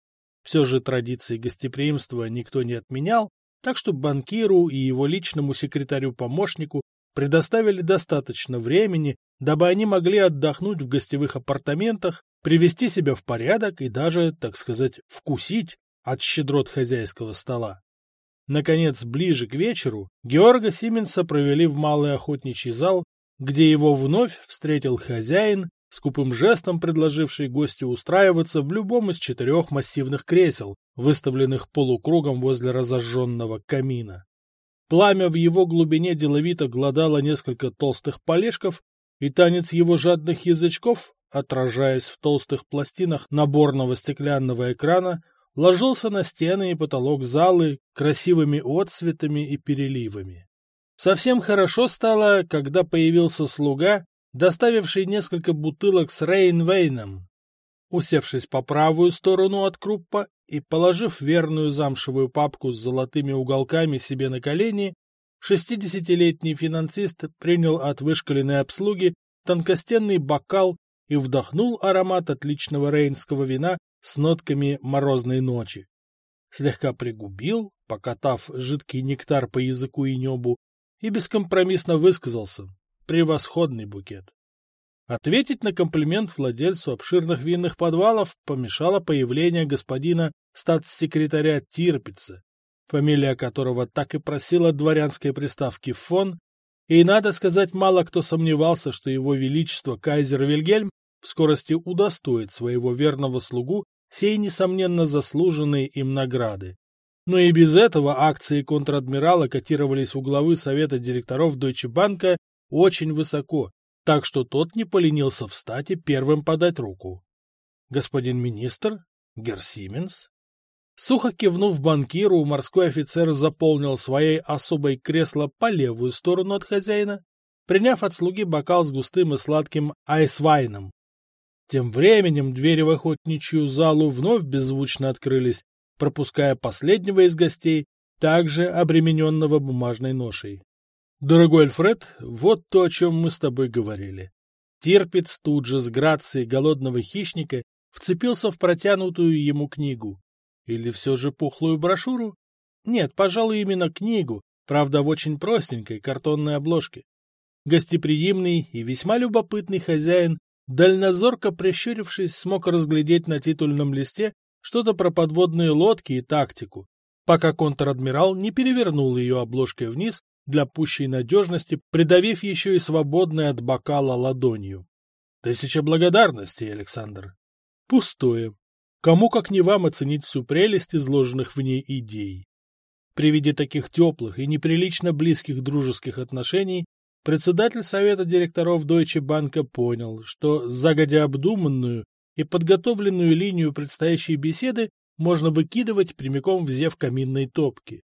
A: Все же традиции гостеприимства никто не отменял, так что банкиру и его личному секретарю-помощнику предоставили достаточно времени, дабы они могли отдохнуть в гостевых апартаментах, привести себя в порядок и даже, так сказать, вкусить от щедрот хозяйского стола. Наконец, ближе к вечеру, Георга Сименса провели в малый охотничий зал, где его вновь встретил хозяин, скупым жестом предложивший гостю устраиваться в любом из четырех массивных кресел, выставленных полукругом возле разожженного камина. Пламя в его глубине деловито гладало несколько толстых полежков, и танец его жадных язычков, отражаясь в толстых пластинах наборного стеклянного экрана, ложился на стены и потолок залы красивыми отсветами и переливами. Совсем хорошо стало, когда появился слуга, доставивший несколько бутылок с Рейнвейном. Усевшись по правую сторону от Круппа и положив верную замшевую папку с золотыми уголками себе на колени, шестидесятилетний финансист принял от вышкаленной обслуги тонкостенный бокал и вдохнул аромат отличного рейнского вина с нотками морозной ночи. Слегка пригубил, покатав жидкий нектар по языку и небу, и бескомпромиссно высказался. Превосходный букет. Ответить на комплимент владельцу обширных винных подвалов помешало появление господина статс-секретаря Тирпица, фамилия которого так и просила дворянской приставки «фон», и, надо сказать, мало кто сомневался, что его величество кайзер Вильгельм в скорости удостоит своего верного слугу сей, несомненно, заслуженной им награды. Но и без этого акции контр-адмирала котировались у главы совета директоров Deutsche Bank очень высоко, так что тот не поленился встать и первым подать руку. «Господин министр? Герсименс?» Сухо кивнув банкиру, морской офицер заполнил своей особой кресло по левую сторону от хозяина, приняв от слуги бокал с густым и сладким айсвайном. Тем временем двери в охотничью залу вновь беззвучно открылись, пропуская последнего из гостей, также обремененного бумажной ношей. Дорогой Альфред, вот то, о чем мы с тобой говорили. Терпец тут же с грацией голодного хищника вцепился в протянутую ему книгу. Или все же пухлую брошюру? Нет, пожалуй, именно книгу, правда, в очень простенькой картонной обложке. Гостеприимный и весьма любопытный хозяин, дальнозорко прищурившись, смог разглядеть на титульном листе что-то про подводные лодки и тактику, пока контр-адмирал не перевернул ее обложкой вниз для пущей надежности, придавив еще и свободной от бокала ладонью. Тысяча благодарностей, Александр. Пустое. Кому, как не вам, оценить всю прелесть изложенных в ней идей. При виде таких теплых и неприлично близких дружеских отношений председатель совета директоров Deutsche Bank понял, что загодя обдуманную и подготовленную линию предстоящей беседы можно выкидывать прямиком в зев каминной топки,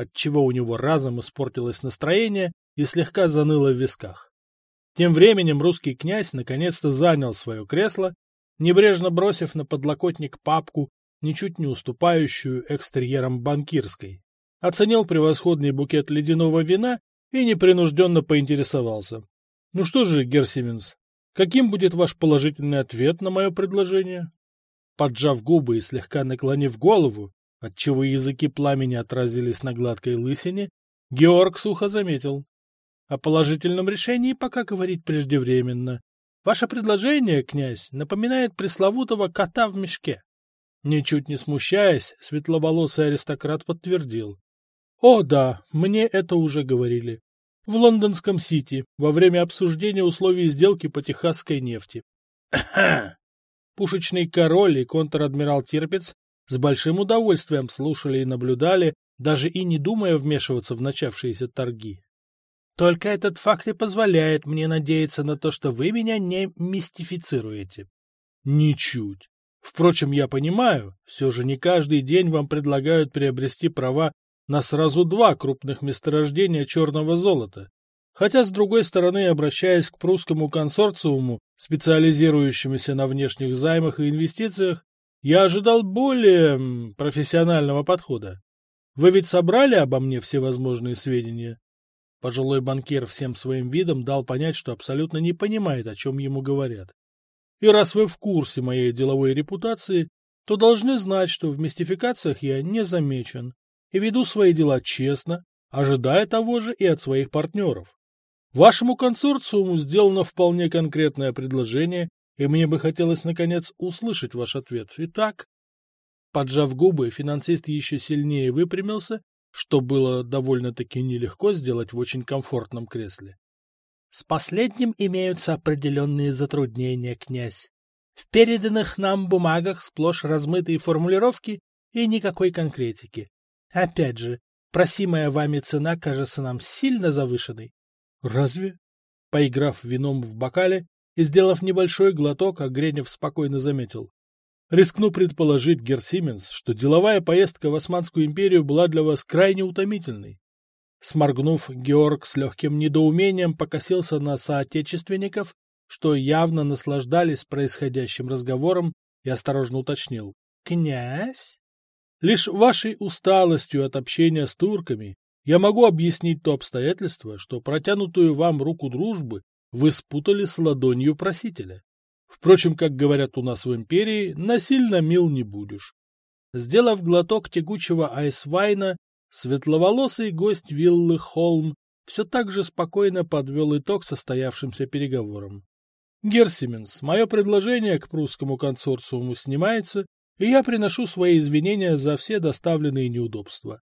A: отчего у него разом испортилось настроение и слегка заныло в висках. Тем временем русский князь наконец-то занял свое кресло, небрежно бросив на подлокотник папку, ничуть не уступающую экстерьерам банкирской, оценил превосходный букет ледяного вина и непринужденно поинтересовался. — Ну что же, Герсименс, каким будет ваш положительный ответ на мое предложение? Поджав губы и слегка наклонив голову, отчего языки пламени отразились на гладкой лысине, Георг сухо заметил. О положительном решении пока говорить преждевременно. Ваше предложение, князь, напоминает пресловутого кота в мешке. Ничуть не смущаясь, светловолосый аристократ подтвердил. О, да, мне это уже говорили. В лондонском Сити, во время обсуждения условий сделки по техасской нефти. Пушечный король и контр-адмирал Тирпец с большим удовольствием слушали и наблюдали, даже и не думая вмешиваться в начавшиеся торги. Только этот факт и позволяет мне надеяться на то, что вы меня не мистифицируете. Ничуть. Впрочем, я понимаю, все же не каждый день вам предлагают приобрести права на сразу два крупных месторождения черного золота. Хотя, с другой стороны, обращаясь к прусскому консорциуму, специализирующемуся на внешних займах и инвестициях, я ожидал более профессионального подхода. Вы ведь собрали обо мне все возможные сведения? Пожилой банкир всем своим видом дал понять, что абсолютно не понимает, о чем ему говорят. И раз вы в курсе моей деловой репутации, то должны знать, что в мистификациях я не замечен и веду свои дела честно, ожидая того же и от своих партнеров. Вашему консорциуму сделано вполне конкретное предложение, и мне бы хотелось, наконец, услышать ваш ответ. Итак, поджав губы, финансист еще сильнее выпрямился, что было довольно-таки нелегко сделать в очень комфортном кресле. С последним имеются определенные затруднения, князь. В переданных нам бумагах сплошь размытые формулировки и никакой конкретики. Опять же, просимая вами цена кажется нам сильно завышенной. Разве? Поиграв вином в бокале, и, сделав небольшой глоток, Огренев спокойно заметил. Рискну предположить, Герсименс, что деловая поездка в Османскую империю была для вас крайне утомительной. Сморгнув, Георг с легким недоумением покосился на соотечественников, что явно наслаждались происходящим разговором, и осторожно уточнил. — Князь? Лишь вашей усталостью от общения с турками я могу объяснить то обстоятельство, что протянутую вам руку дружбы вы спутали с ладонью просителя. Впрочем, как говорят у нас в империи, насильно мил не будешь. Сделав глоток тягучего айсвайна, светловолосый гость виллы Холм все так же спокойно подвел итог состоявшимся переговорам. Герсименс, мое предложение к прусскому консорциуму снимается, и я приношу свои извинения за все доставленные неудобства.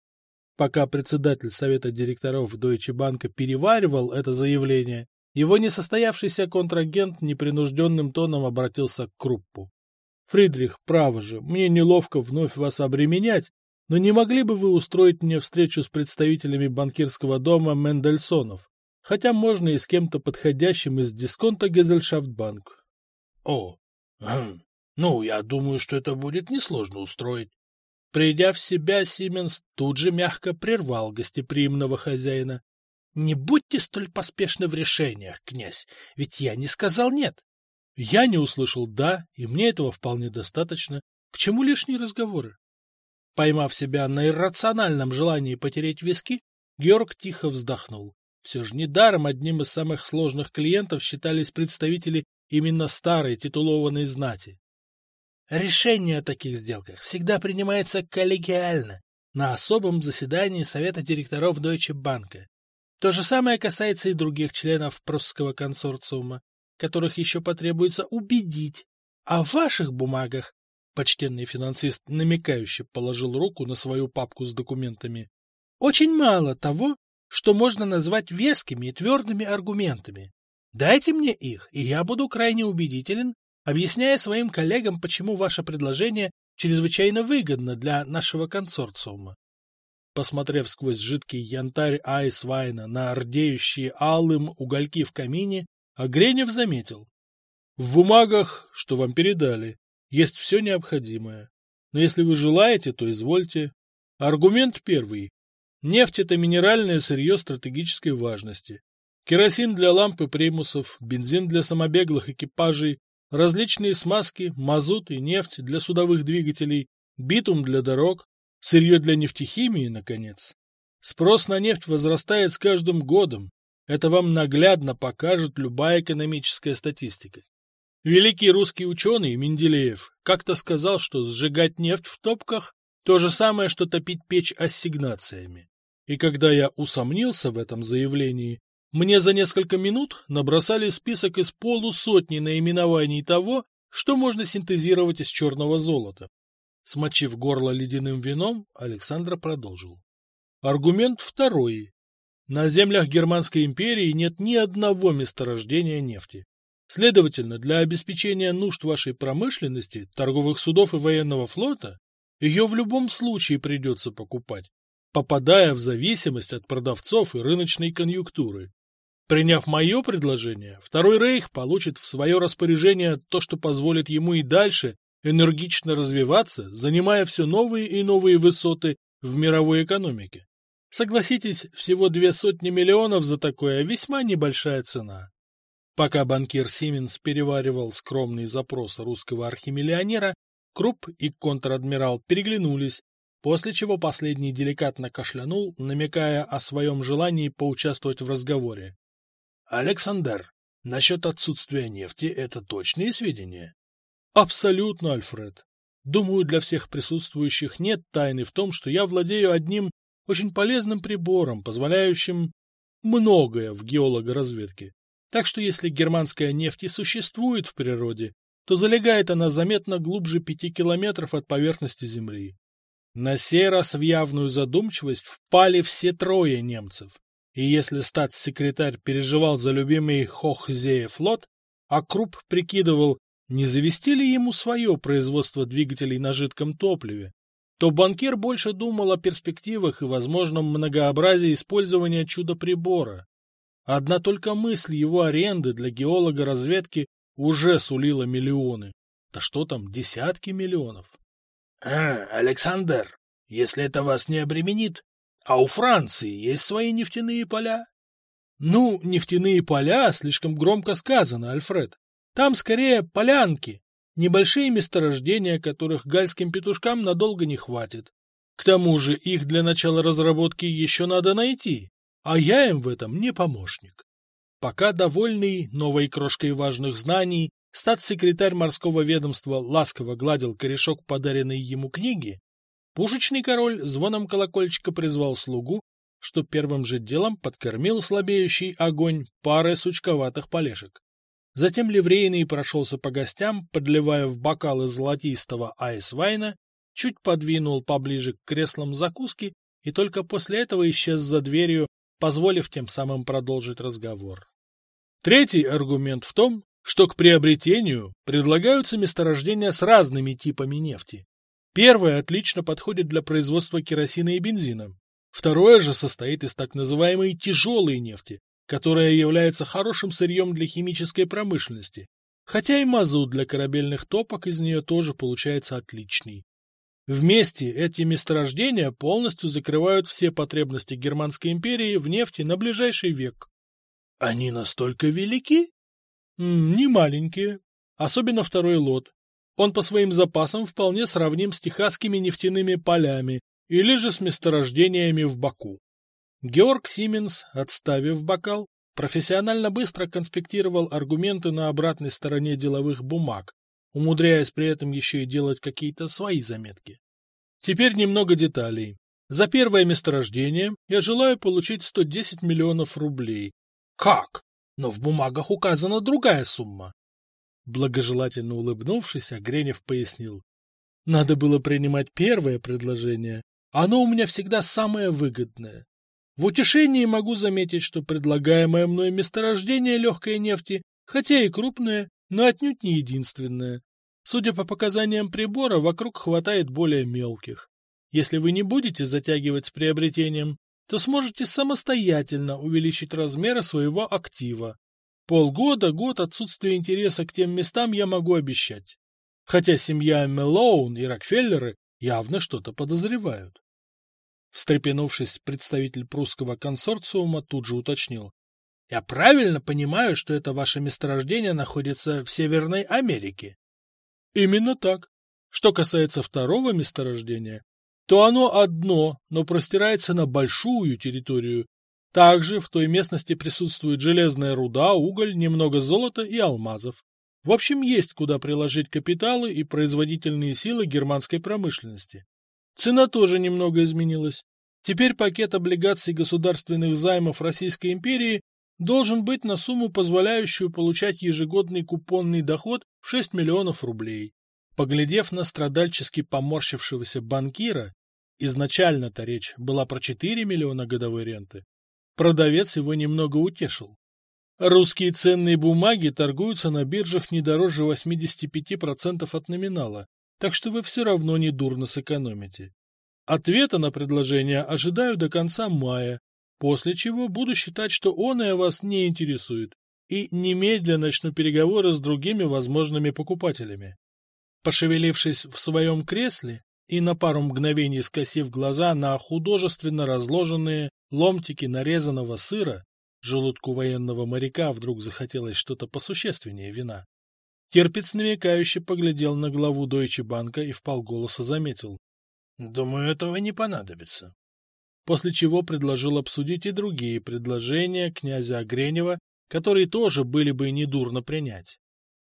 A: Пока председатель совета директоров Deutsche Bank переваривал это заявление, его несостоявшийся контрагент непринужденным тоном обратился к Круппу. «Фридрих, право же, мне неловко вновь вас обременять, но не могли бы вы устроить мне встречу с представителями банкирского дома Мендельсонов? Хотя можно и с кем-то подходящим из дисконта Гезельшафтбанк». «О, хм, ну, я думаю, что это будет несложно устроить». Придя в себя, Сименс тут же мягко прервал гостеприимного хозяина. Не будьте столь поспешны в решениях, князь, ведь я не сказал «нет». Я не услышал «да», и мне этого вполне достаточно. К чему лишние разговоры? Поймав себя на иррациональном желании потереть виски, Георг тихо вздохнул. Все же недаром одним из самых сложных клиентов считались представители именно старой титулованной знати. Решение о таких сделках всегда принимается коллегиально, на особом заседании Совета директоров Deutsche Bank. То же самое касается и других членов прусского консорциума, которых еще потребуется убедить. А в ваших бумагах, почтенный финансист намекающе положил руку на свою папку с документами, очень мало того, что можно назвать вескими и твердыми аргументами. Дайте мне их, и я буду крайне убедителен, объясняя своим коллегам, почему ваше предложение чрезвычайно выгодно для нашего консорциума. Посмотрев сквозь жидкий янтарь Айсвайна на ордеющие алым угольки в камине, Огренев заметил. В бумагах, что вам передали, Есть все необходимое. Но если вы желаете, то извольте. Аргумент первый. Нефть – это минеральное сырье стратегической важности. Керосин для ламп и примусов, бензин для самобеглых экипажей, различные смазки, мазут и нефть для судовых двигателей, битум для дорог, сырье для нефтехимии, наконец. Спрос на нефть возрастает с каждым годом. Это вам наглядно покажет любая экономическая статистика. Великий русский ученый Менделеев как-то сказал, что сжигать нефть в топках – то же самое, что топить печь ассигнациями. И когда я усомнился в этом заявлении, мне за несколько минут набросали список из полусотни наименований того, что можно синтезировать из черного золота. Смочив горло ледяным вином, Александр продолжил. Аргумент второй. На землях Германской империи нет ни одного месторождения нефти. Следовательно, для обеспечения нужд вашей промышленности, торговых судов и военного флота, ее в любом случае придется покупать попадая в зависимость от продавцов и рыночной конъюнктуры. Приняв мое предложение, Второй Рейх получит в свое распоряжение то, что позволит ему и дальше энергично развиваться, занимая все новые и новые высоты в мировой экономике. Согласитесь, всего две сотни миллионов за такое весьма небольшая цена. Пока банкир Сименс переваривал скромный запрос русского архимиллионера, Круп и контр-адмирал переглянулись, после чего последний деликатно кашлянул, намекая о своем желании поучаствовать в разговоре. — Александр, насчет отсутствия нефти это точные сведения? — Абсолютно, Альфред. Думаю, для всех присутствующих нет тайны в том, что я владею одним очень полезным прибором, позволяющим многое в геологоразведке. Так что если германская нефть и существует в природе, то залегает она заметно глубже пяти километров от поверхности Земли. На сей раз в явную задумчивость впали все трое немцев. И если статс-секретарь переживал за любимый Хохзея флот, а Круп прикидывал, не завести ли ему свое производство двигателей на жидком топливе, то банкир больше думал о перспективах и возможном многообразии использования чудо-прибора. Одна только мысль его аренды для геолога разведки уже сулила миллионы. Да что там, десятки миллионов. А, Александр, если это вас не обременит, а у Франции есть свои нефтяные поля? Ну, нефтяные поля слишком громко сказано, Альфред. Там скорее полянки, небольшие месторождения, которых гальским петушкам надолго не хватит. К тому же их для начала разработки еще надо найти, а я им в этом не помощник. Пока довольный новой крошкой важных знаний, Статс-секретарь морского ведомства ласково гладил корешок подаренной ему книги. Пушечный король звоном колокольчика призвал слугу, что первым же делом подкормил слабеющий огонь парой сучковатых полешек. Затем ливрейный прошелся по гостям, подливая в бокалы золотистого айсвайна, чуть подвинул поближе к креслам закуски и только после этого исчез за дверью, позволив тем самым продолжить разговор. Третий аргумент в том, что к приобретению предлагаются месторождения с разными типами нефти. Первое отлично подходит для производства керосина и бензина. Второе же состоит из так называемой тяжелой нефти, которая является хорошим сырьем для химической промышленности, хотя и мазут для корабельных топок из нее тоже получается отличный. Вместе эти месторождения полностью закрывают все потребности Германской империи в нефти на ближайший век. Они настолько велики? Не маленькие. Особенно второй лот. Он по своим запасам вполне сравним с техасскими нефтяными полями или же с месторождениями в Баку. Георг Сименс, отставив бокал, профессионально быстро конспектировал аргументы на обратной стороне деловых бумаг, умудряясь при этом еще и делать какие-то свои заметки. Теперь немного деталей. За первое месторождение я желаю получить 110 миллионов рублей. Как? но в бумагах указана другая сумма. Благожелательно улыбнувшись, Агренев пояснил. Надо было принимать первое предложение. Оно у меня всегда самое выгодное. В утешении могу заметить, что предлагаемое мной месторождение легкой нефти, хотя и крупное, но отнюдь не единственное. Судя по показаниям прибора, вокруг хватает более мелких. Если вы не будете затягивать с приобретением, то сможете самостоятельно увеличить размеры своего актива. Полгода, год отсутствия интереса к тем местам я могу обещать. хотя семья Мелоун и Рокфеллеры явно что-то подозревают. Встрепенувшись, представитель прусского консорциума тут же уточнил. — Я правильно понимаю, что это ваше месторождение находится в Северной Америке? — Именно так. Что касается второго месторождения, то оно одно, но простирается на большую территорию. Также в той местности присутствует железная руда, уголь, немного золота и алмазов. В общем, есть куда приложить капиталы и производительные силы германской промышленности. Цена тоже немного изменилась. Теперь пакет облигаций государственных займов Российской империи должен быть на сумму, позволяющую получать ежегодный купонный доход в 6 миллионов рублей. Поглядев на страдальчески поморщившегося банкира, изначально-то речь была про 4 миллиона годовой ренты, продавец его немного утешил. Русские ценные бумаги торгуются на биржах не дороже 85% от номинала, так что вы все равно недурно сэкономите. Ответа на предложение ожидаю до конца мая, после чего буду считать, что он и вас не интересует, и немедленно начну переговоры с другими возможными покупателями. Пошевелившись в своем кресле и на пару мгновений скосив глаза на художественно разложенные ломтики нарезанного сыра, желудку военного моряка вдруг захотелось что-то посущественнее вина. Терпец намекающе поглядел на главу Дойче банка и вполголоса заметил. Думаю, этого не понадобится. После чего предложил обсудить и другие предложения князя Огренева, которые тоже были бы недурно принять.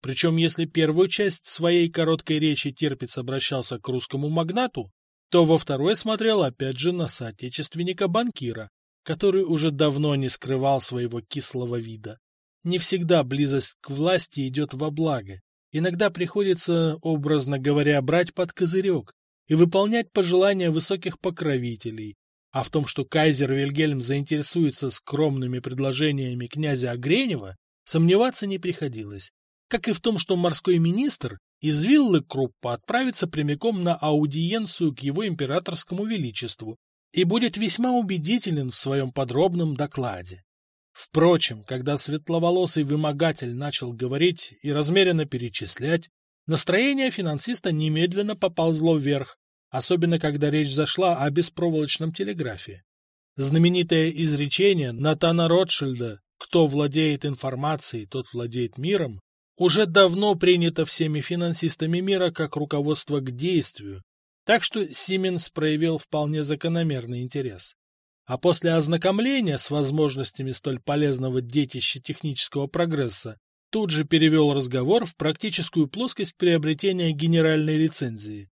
A: Причем, если первую часть своей короткой речи терпец обращался к русскому магнату, то во второй смотрел опять же на соотечественника-банкира, который уже давно не скрывал своего кислого вида. Не всегда близость к власти идет во благо. Иногда приходится, образно говоря, брать под козырек, и выполнять пожелания высоких покровителей, а в том, что кайзер Вильгельм заинтересуется скромными предложениями князя Огренева, сомневаться не приходилось, как и в том, что морской министр из виллы Круппа отправится прямиком на аудиенцию к его императорскому величеству и будет весьма убедителен в своем подробном докладе. Впрочем, когда светловолосый вымогатель начал говорить и размеренно перечислять, Настроение финансиста немедленно поползло вверх, особенно когда речь зашла о беспроволочном телеграфе. Знаменитое изречение Натана Ротшильда «Кто владеет информацией, тот владеет миром» уже давно принято всеми финансистами мира как руководство к действию, так что Сименс проявил вполне закономерный интерес. А после ознакомления с возможностями столь полезного детища технического прогресса тут же перевел разговор в практическую плоскость приобретения генеральной лицензии.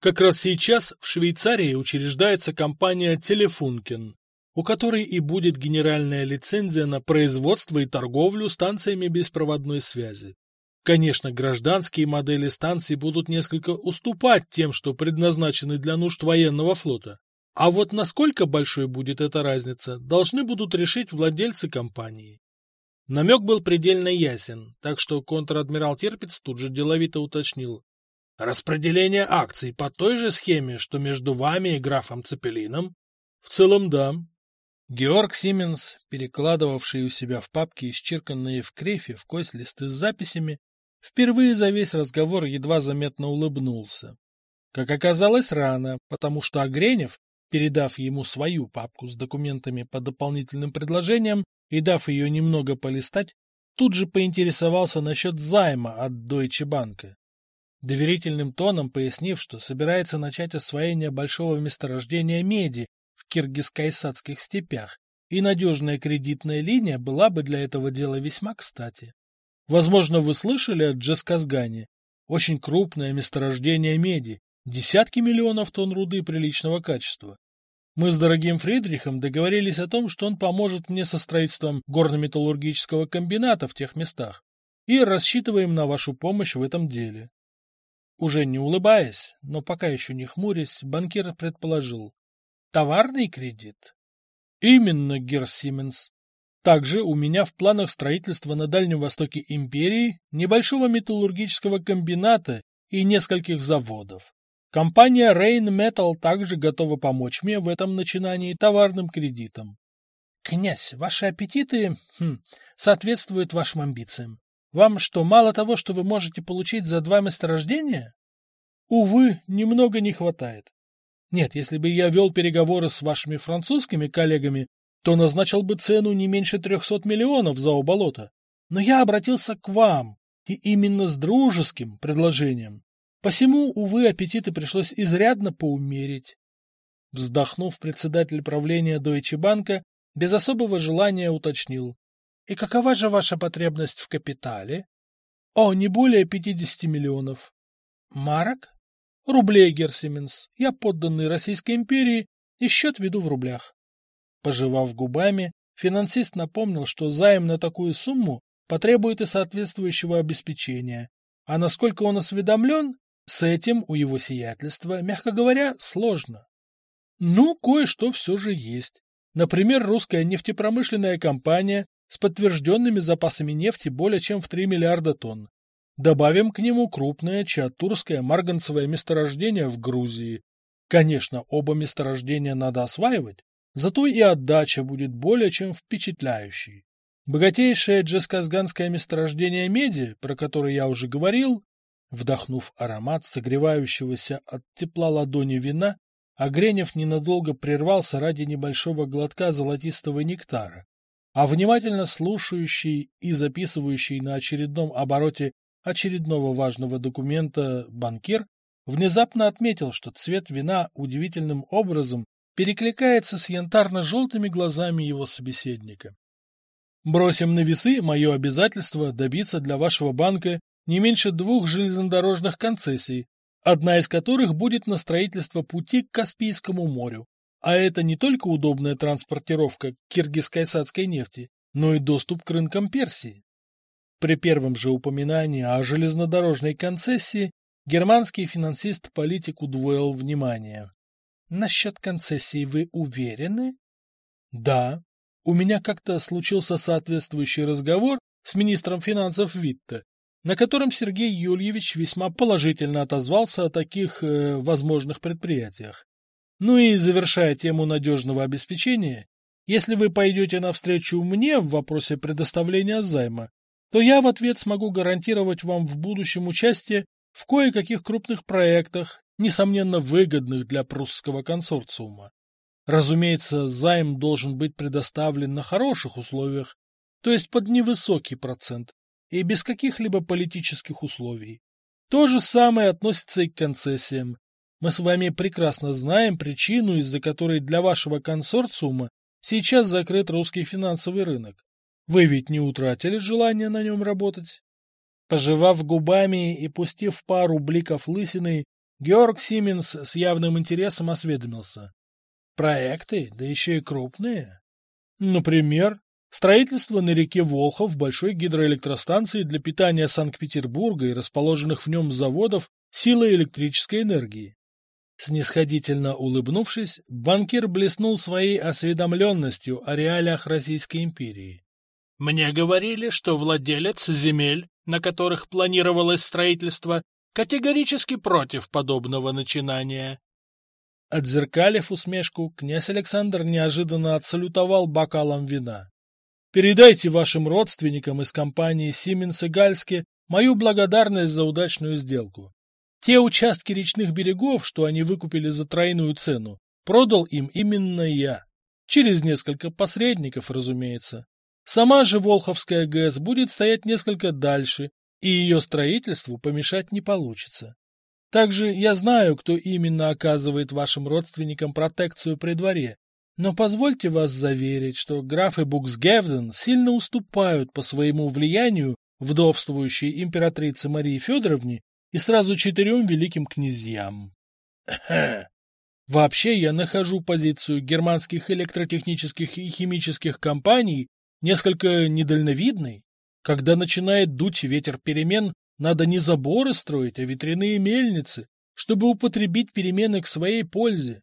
A: Как раз сейчас в Швейцарии учреждается компания «Телефункен», у которой и будет генеральная лицензия на производство и торговлю станциями беспроводной связи. Конечно, гражданские модели станций будут несколько уступать тем, что предназначены для нужд военного флота. А вот насколько большой будет эта разница, должны будут решить владельцы компании. Намек был предельно ясен, так что контр-адмирал Терпец тут же деловито уточнил. «Распределение акций по той же схеме, что между вами и графом Цепелином?» «В целом, да». Георг Сименс, перекладывавший у себя в папке исчерканные в крефе в кость листы с записями, впервые за весь разговор едва заметно улыбнулся. Как оказалось, рано, потому что Огренев, передав ему свою папку с документами по дополнительным предложениям, и, дав ее немного полистать, тут же поинтересовался насчет займа от Deutsche Bank. Доверительным тоном пояснив, что собирается начать освоение большого месторождения меди в киргиз-кайсадских степях, и надежная кредитная линия была бы для этого дела весьма кстати. Возможно, вы слышали о Джесказгане? Очень крупное месторождение меди, десятки миллионов тонн руды приличного качества. Мы с дорогим Фридрихом договорились о том, что он поможет мне со строительством горно-металлургического комбината в тех местах, и рассчитываем на вашу помощь в этом деле. Уже не улыбаясь, но пока еще не хмурясь, банкир предположил. Товарный кредит? Именно, Герр Сименс. Также у меня в планах строительства на Дальнем Востоке империи небольшого металлургического комбината и нескольких заводов. Компания Rain Metal также готова помочь мне в этом начинании товарным кредитом. Князь, ваши аппетиты хм, соответствуют вашим амбициям. Вам что, мало того, что вы можете получить за два месторождения? Увы, немного не хватает. Нет, если бы я вел переговоры с вашими французскими коллегами, то назначил бы цену не меньше трехсот миллионов за оба лота. Но я обратился к вам, и именно с дружеским предложением. Посему, увы, аппетиты пришлось изрядно поумерить. Вздохнув, председатель правления Deutsche Банка без особого желания уточнил. И какова же ваша потребность в капитале? О, не более 50 миллионов. Марок? Рублей, Герсименс. Я подданный Российской империи и счет веду в рублях. Пожевав губами, финансист напомнил, что займ на такую сумму потребует и соответствующего обеспечения. А насколько он осведомлен, с этим у его сиятельства, мягко говоря, сложно. Ну, кое-что все же есть. Например, русская нефтепромышленная компания с подтвержденными запасами нефти более чем в 3 миллиарда тонн. Добавим к нему крупное чатурское марганцевое месторождение в Грузии. Конечно, оба месторождения надо осваивать, зато и отдача будет более чем впечатляющей. Богатейшее джесказганское месторождение меди, про которое я уже говорил, вдохнув аромат согревающегося от тепла ладони вина, Огренев ненадолго прервался ради небольшого глотка золотистого нектара, а внимательно слушающий и записывающий на очередном обороте очередного важного документа банкир внезапно отметил, что цвет вина удивительным образом перекликается с янтарно-желтыми глазами его собеседника. Бросим на весы мое обязательство добиться для вашего банка не меньше двух железнодорожных концессий, одна из которых будет на строительство пути к Каспийскому морю. А это не только удобная транспортировка киргизско-кайсадской нефти, но и доступ к рынкам Персии. При первом же упоминании о железнодорожной концессии германский финансист-политик удвоил внимание. Насчет концессии вы уверены? Да, у меня как-то случился соответствующий разговор с министром финансов Витте, на котором Сергей Юльевич весьма положительно отозвался о таких э, возможных предприятиях. Ну и завершая тему надежного обеспечения, если вы пойдете навстречу мне в вопросе предоставления займа, то я в ответ смогу гарантировать вам в будущем участие в кое-каких крупных проектах, несомненно выгодных для прусского консорциума. Разумеется, займ должен быть предоставлен на хороших условиях, то есть под невысокий процент и без каких-либо политических условий. То же самое относится и к концессиям. Мы с вами прекрасно знаем причину, из-за которой для вашего консорциума сейчас закрыт русский финансовый рынок. Вы ведь не утратили желание на нем работать? Пожевав губами и пустив пару бликов лысины, Георг Сименс с явным интересом осведомился. Проекты, да еще и крупные. Например, строительство на реке Волхов большой гидроэлектростанции для питания Санкт-Петербурга и расположенных в нем заводов силой электрической энергии. Снисходительно улыбнувшись, банкир блеснул своей осведомленностью о реалиях Российской империи. «Мне говорили, что владелец земель, на которых планировалось строительство, категорически против подобного начинания. Отзеркалив усмешку, князь Александр неожиданно отсалютовал бокалом вина. «Передайте вашим родственникам из компании «Сименс и Гальски» мою благодарность за удачную сделку. Те участки речных берегов, что они выкупили за тройную цену, продал им именно я. Через несколько посредников, разумеется. Сама же Волховская ГЭС будет стоять несколько дальше, и ее строительству помешать не получится. Также я знаю, кто именно оказывает вашим родственникам протекцию при дворе, но позвольте вас заверить, что графы Буксгевден сильно уступают по своему влиянию вдовствующей императрице Марии Федоровне и сразу четырем великим князьям. Вообще я нахожу позицию германских электротехнических и химических компаний несколько недальновидной. Когда начинает дуть ветер перемен, надо не заборы строить, а ветряные мельницы, чтобы употребить перемены к своей пользе.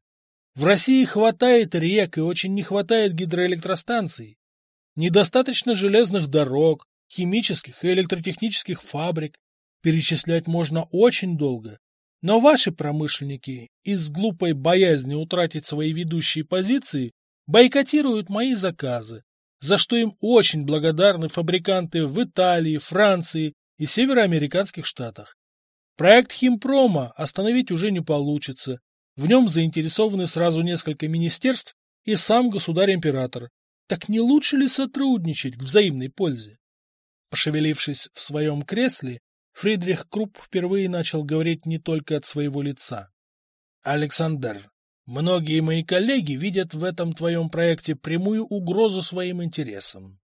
A: В России хватает рек и очень не хватает гидроэлектростанций. Недостаточно железных дорог, химических и электротехнических фабрик. Перечислять можно очень долго. Но ваши промышленники из глупой боязни утратить свои ведущие позиции бойкотируют мои заказы, за что им очень благодарны фабриканты в Италии, Франции и североамериканских штатах. Проект Химпрома остановить уже не получится. В нем заинтересованы сразу несколько министерств и сам государь-император. Так не лучше ли сотрудничать к взаимной пользе? Пошевелившись в своем кресле, Фридрих Крупп впервые начал говорить не только от своего лица. «Александр, многие мои коллеги видят в этом твоем проекте прямую угрозу своим интересам».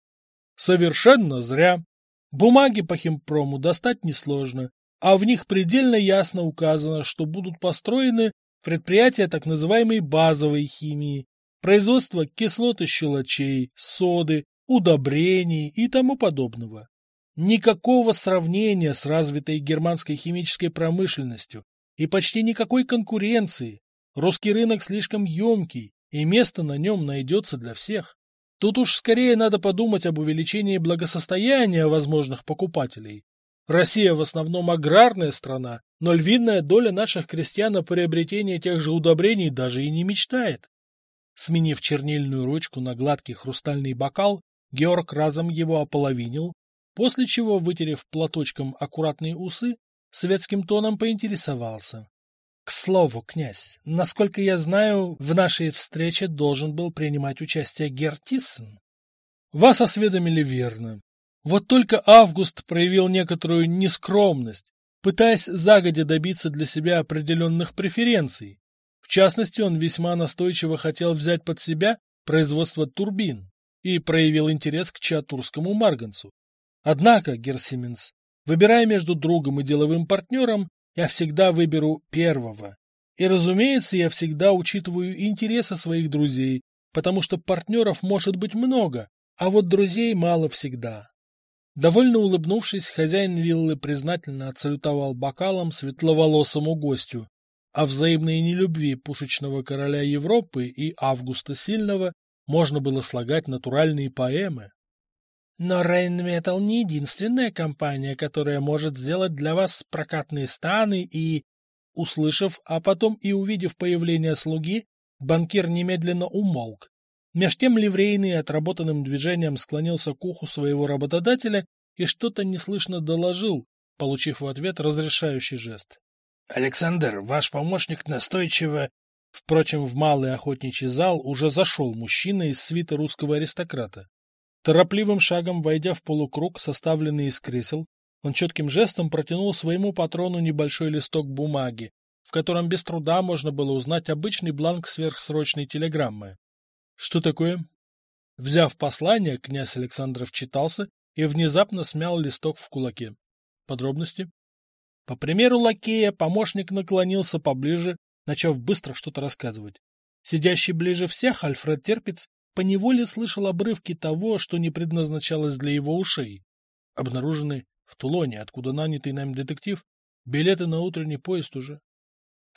A: «Совершенно зря. Бумаги по химпрому достать несложно, а в них предельно ясно указано, что будут построены предприятия так называемой базовой химии, производство кислот и щелочей, соды, удобрений и тому подобного. Никакого сравнения с развитой германской химической промышленностью и почти никакой конкуренции. Русский рынок слишком емкий, и место на нем найдется для всех. Тут уж скорее надо подумать об увеличении благосостояния возможных покупателей. Россия в основном аграрная страна, но львиная доля наших крестьян о приобретении тех же удобрений даже и не мечтает. Сменив чернильную ручку на гладкий хрустальный бокал, Георг разом его ополовинил, после чего, вытерев платочком аккуратные усы, светским тоном поинтересовался. — К слову, князь, насколько я знаю, в нашей встрече должен был принимать участие Гертиссен. — Вас осведомили верно. Вот только Август проявил некоторую нескромность, пытаясь загодя добиться для себя определенных преференций. В частности, он весьма настойчиво хотел взять под себя производство турбин и проявил интерес к чатурскому марганцу. Однако, Герсименс, выбирая между другом и деловым партнером, я всегда выберу первого. И, разумеется, я всегда учитываю интересы своих друзей, потому что партнеров может быть много, а вот друзей мало всегда. Довольно улыбнувшись, хозяин виллы признательно отсалютовал бокалом светловолосому гостю, о взаимной нелюбви пушечного короля Европы и Августа Сильного можно было слагать натуральные поэмы. Но Рейнметал не единственная компания, которая может сделать для вас прокатные станы и... Услышав, а потом и увидев появление слуги, банкир немедленно умолк. Меж тем ливрейный отработанным движением склонился к уху своего работодателя и что-то неслышно доложил, получив в ответ разрешающий жест. — Александр, ваш помощник настойчиво... Впрочем, в малый охотничий зал уже зашел мужчина из свита русского аристократа. Торопливым шагом, войдя в полукруг, составленный из кресел, он четким жестом протянул своему патрону небольшой листок бумаги, в котором без труда можно было узнать обычный бланк сверхсрочной телеграммы. Что такое? Взяв послание, князь Александров читался и внезапно смял листок в кулаке. Подробности? По примеру лакея, помощник наклонился поближе, начав быстро что-то рассказывать. Сидящий ближе всех Альфред Терпиц поневоле слышал обрывки того, что не предназначалось для его ушей. Обнаружены в Тулоне, откуда нанятый нами детектив, билеты на утренний поезд уже.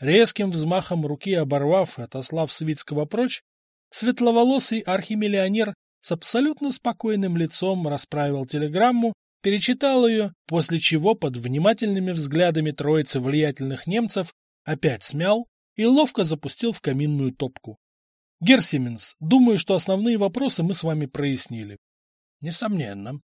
A: Резким взмахом руки оборвав и отослав Свицкого прочь, светловолосый архимиллионер с абсолютно спокойным лицом расправил телеграмму, перечитал ее, после чего под внимательными взглядами троицы влиятельных немцев опять смял и ловко запустил в каминную топку. Герсименс, думаю, что основные вопросы мы с вами прояснили. Несомненно.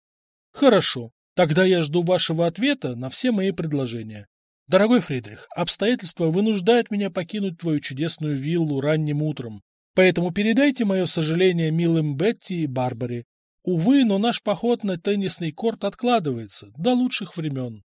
A: Хорошо. Тогда я жду вашего ответа на все мои предложения. Дорогой Фридрих, обстоятельства вынуждают меня покинуть твою чудесную виллу ранним утром, поэтому передайте мое сожаление милым Бетти и Барбаре. Увы, но наш поход на теннисный корт откладывается до лучших времен.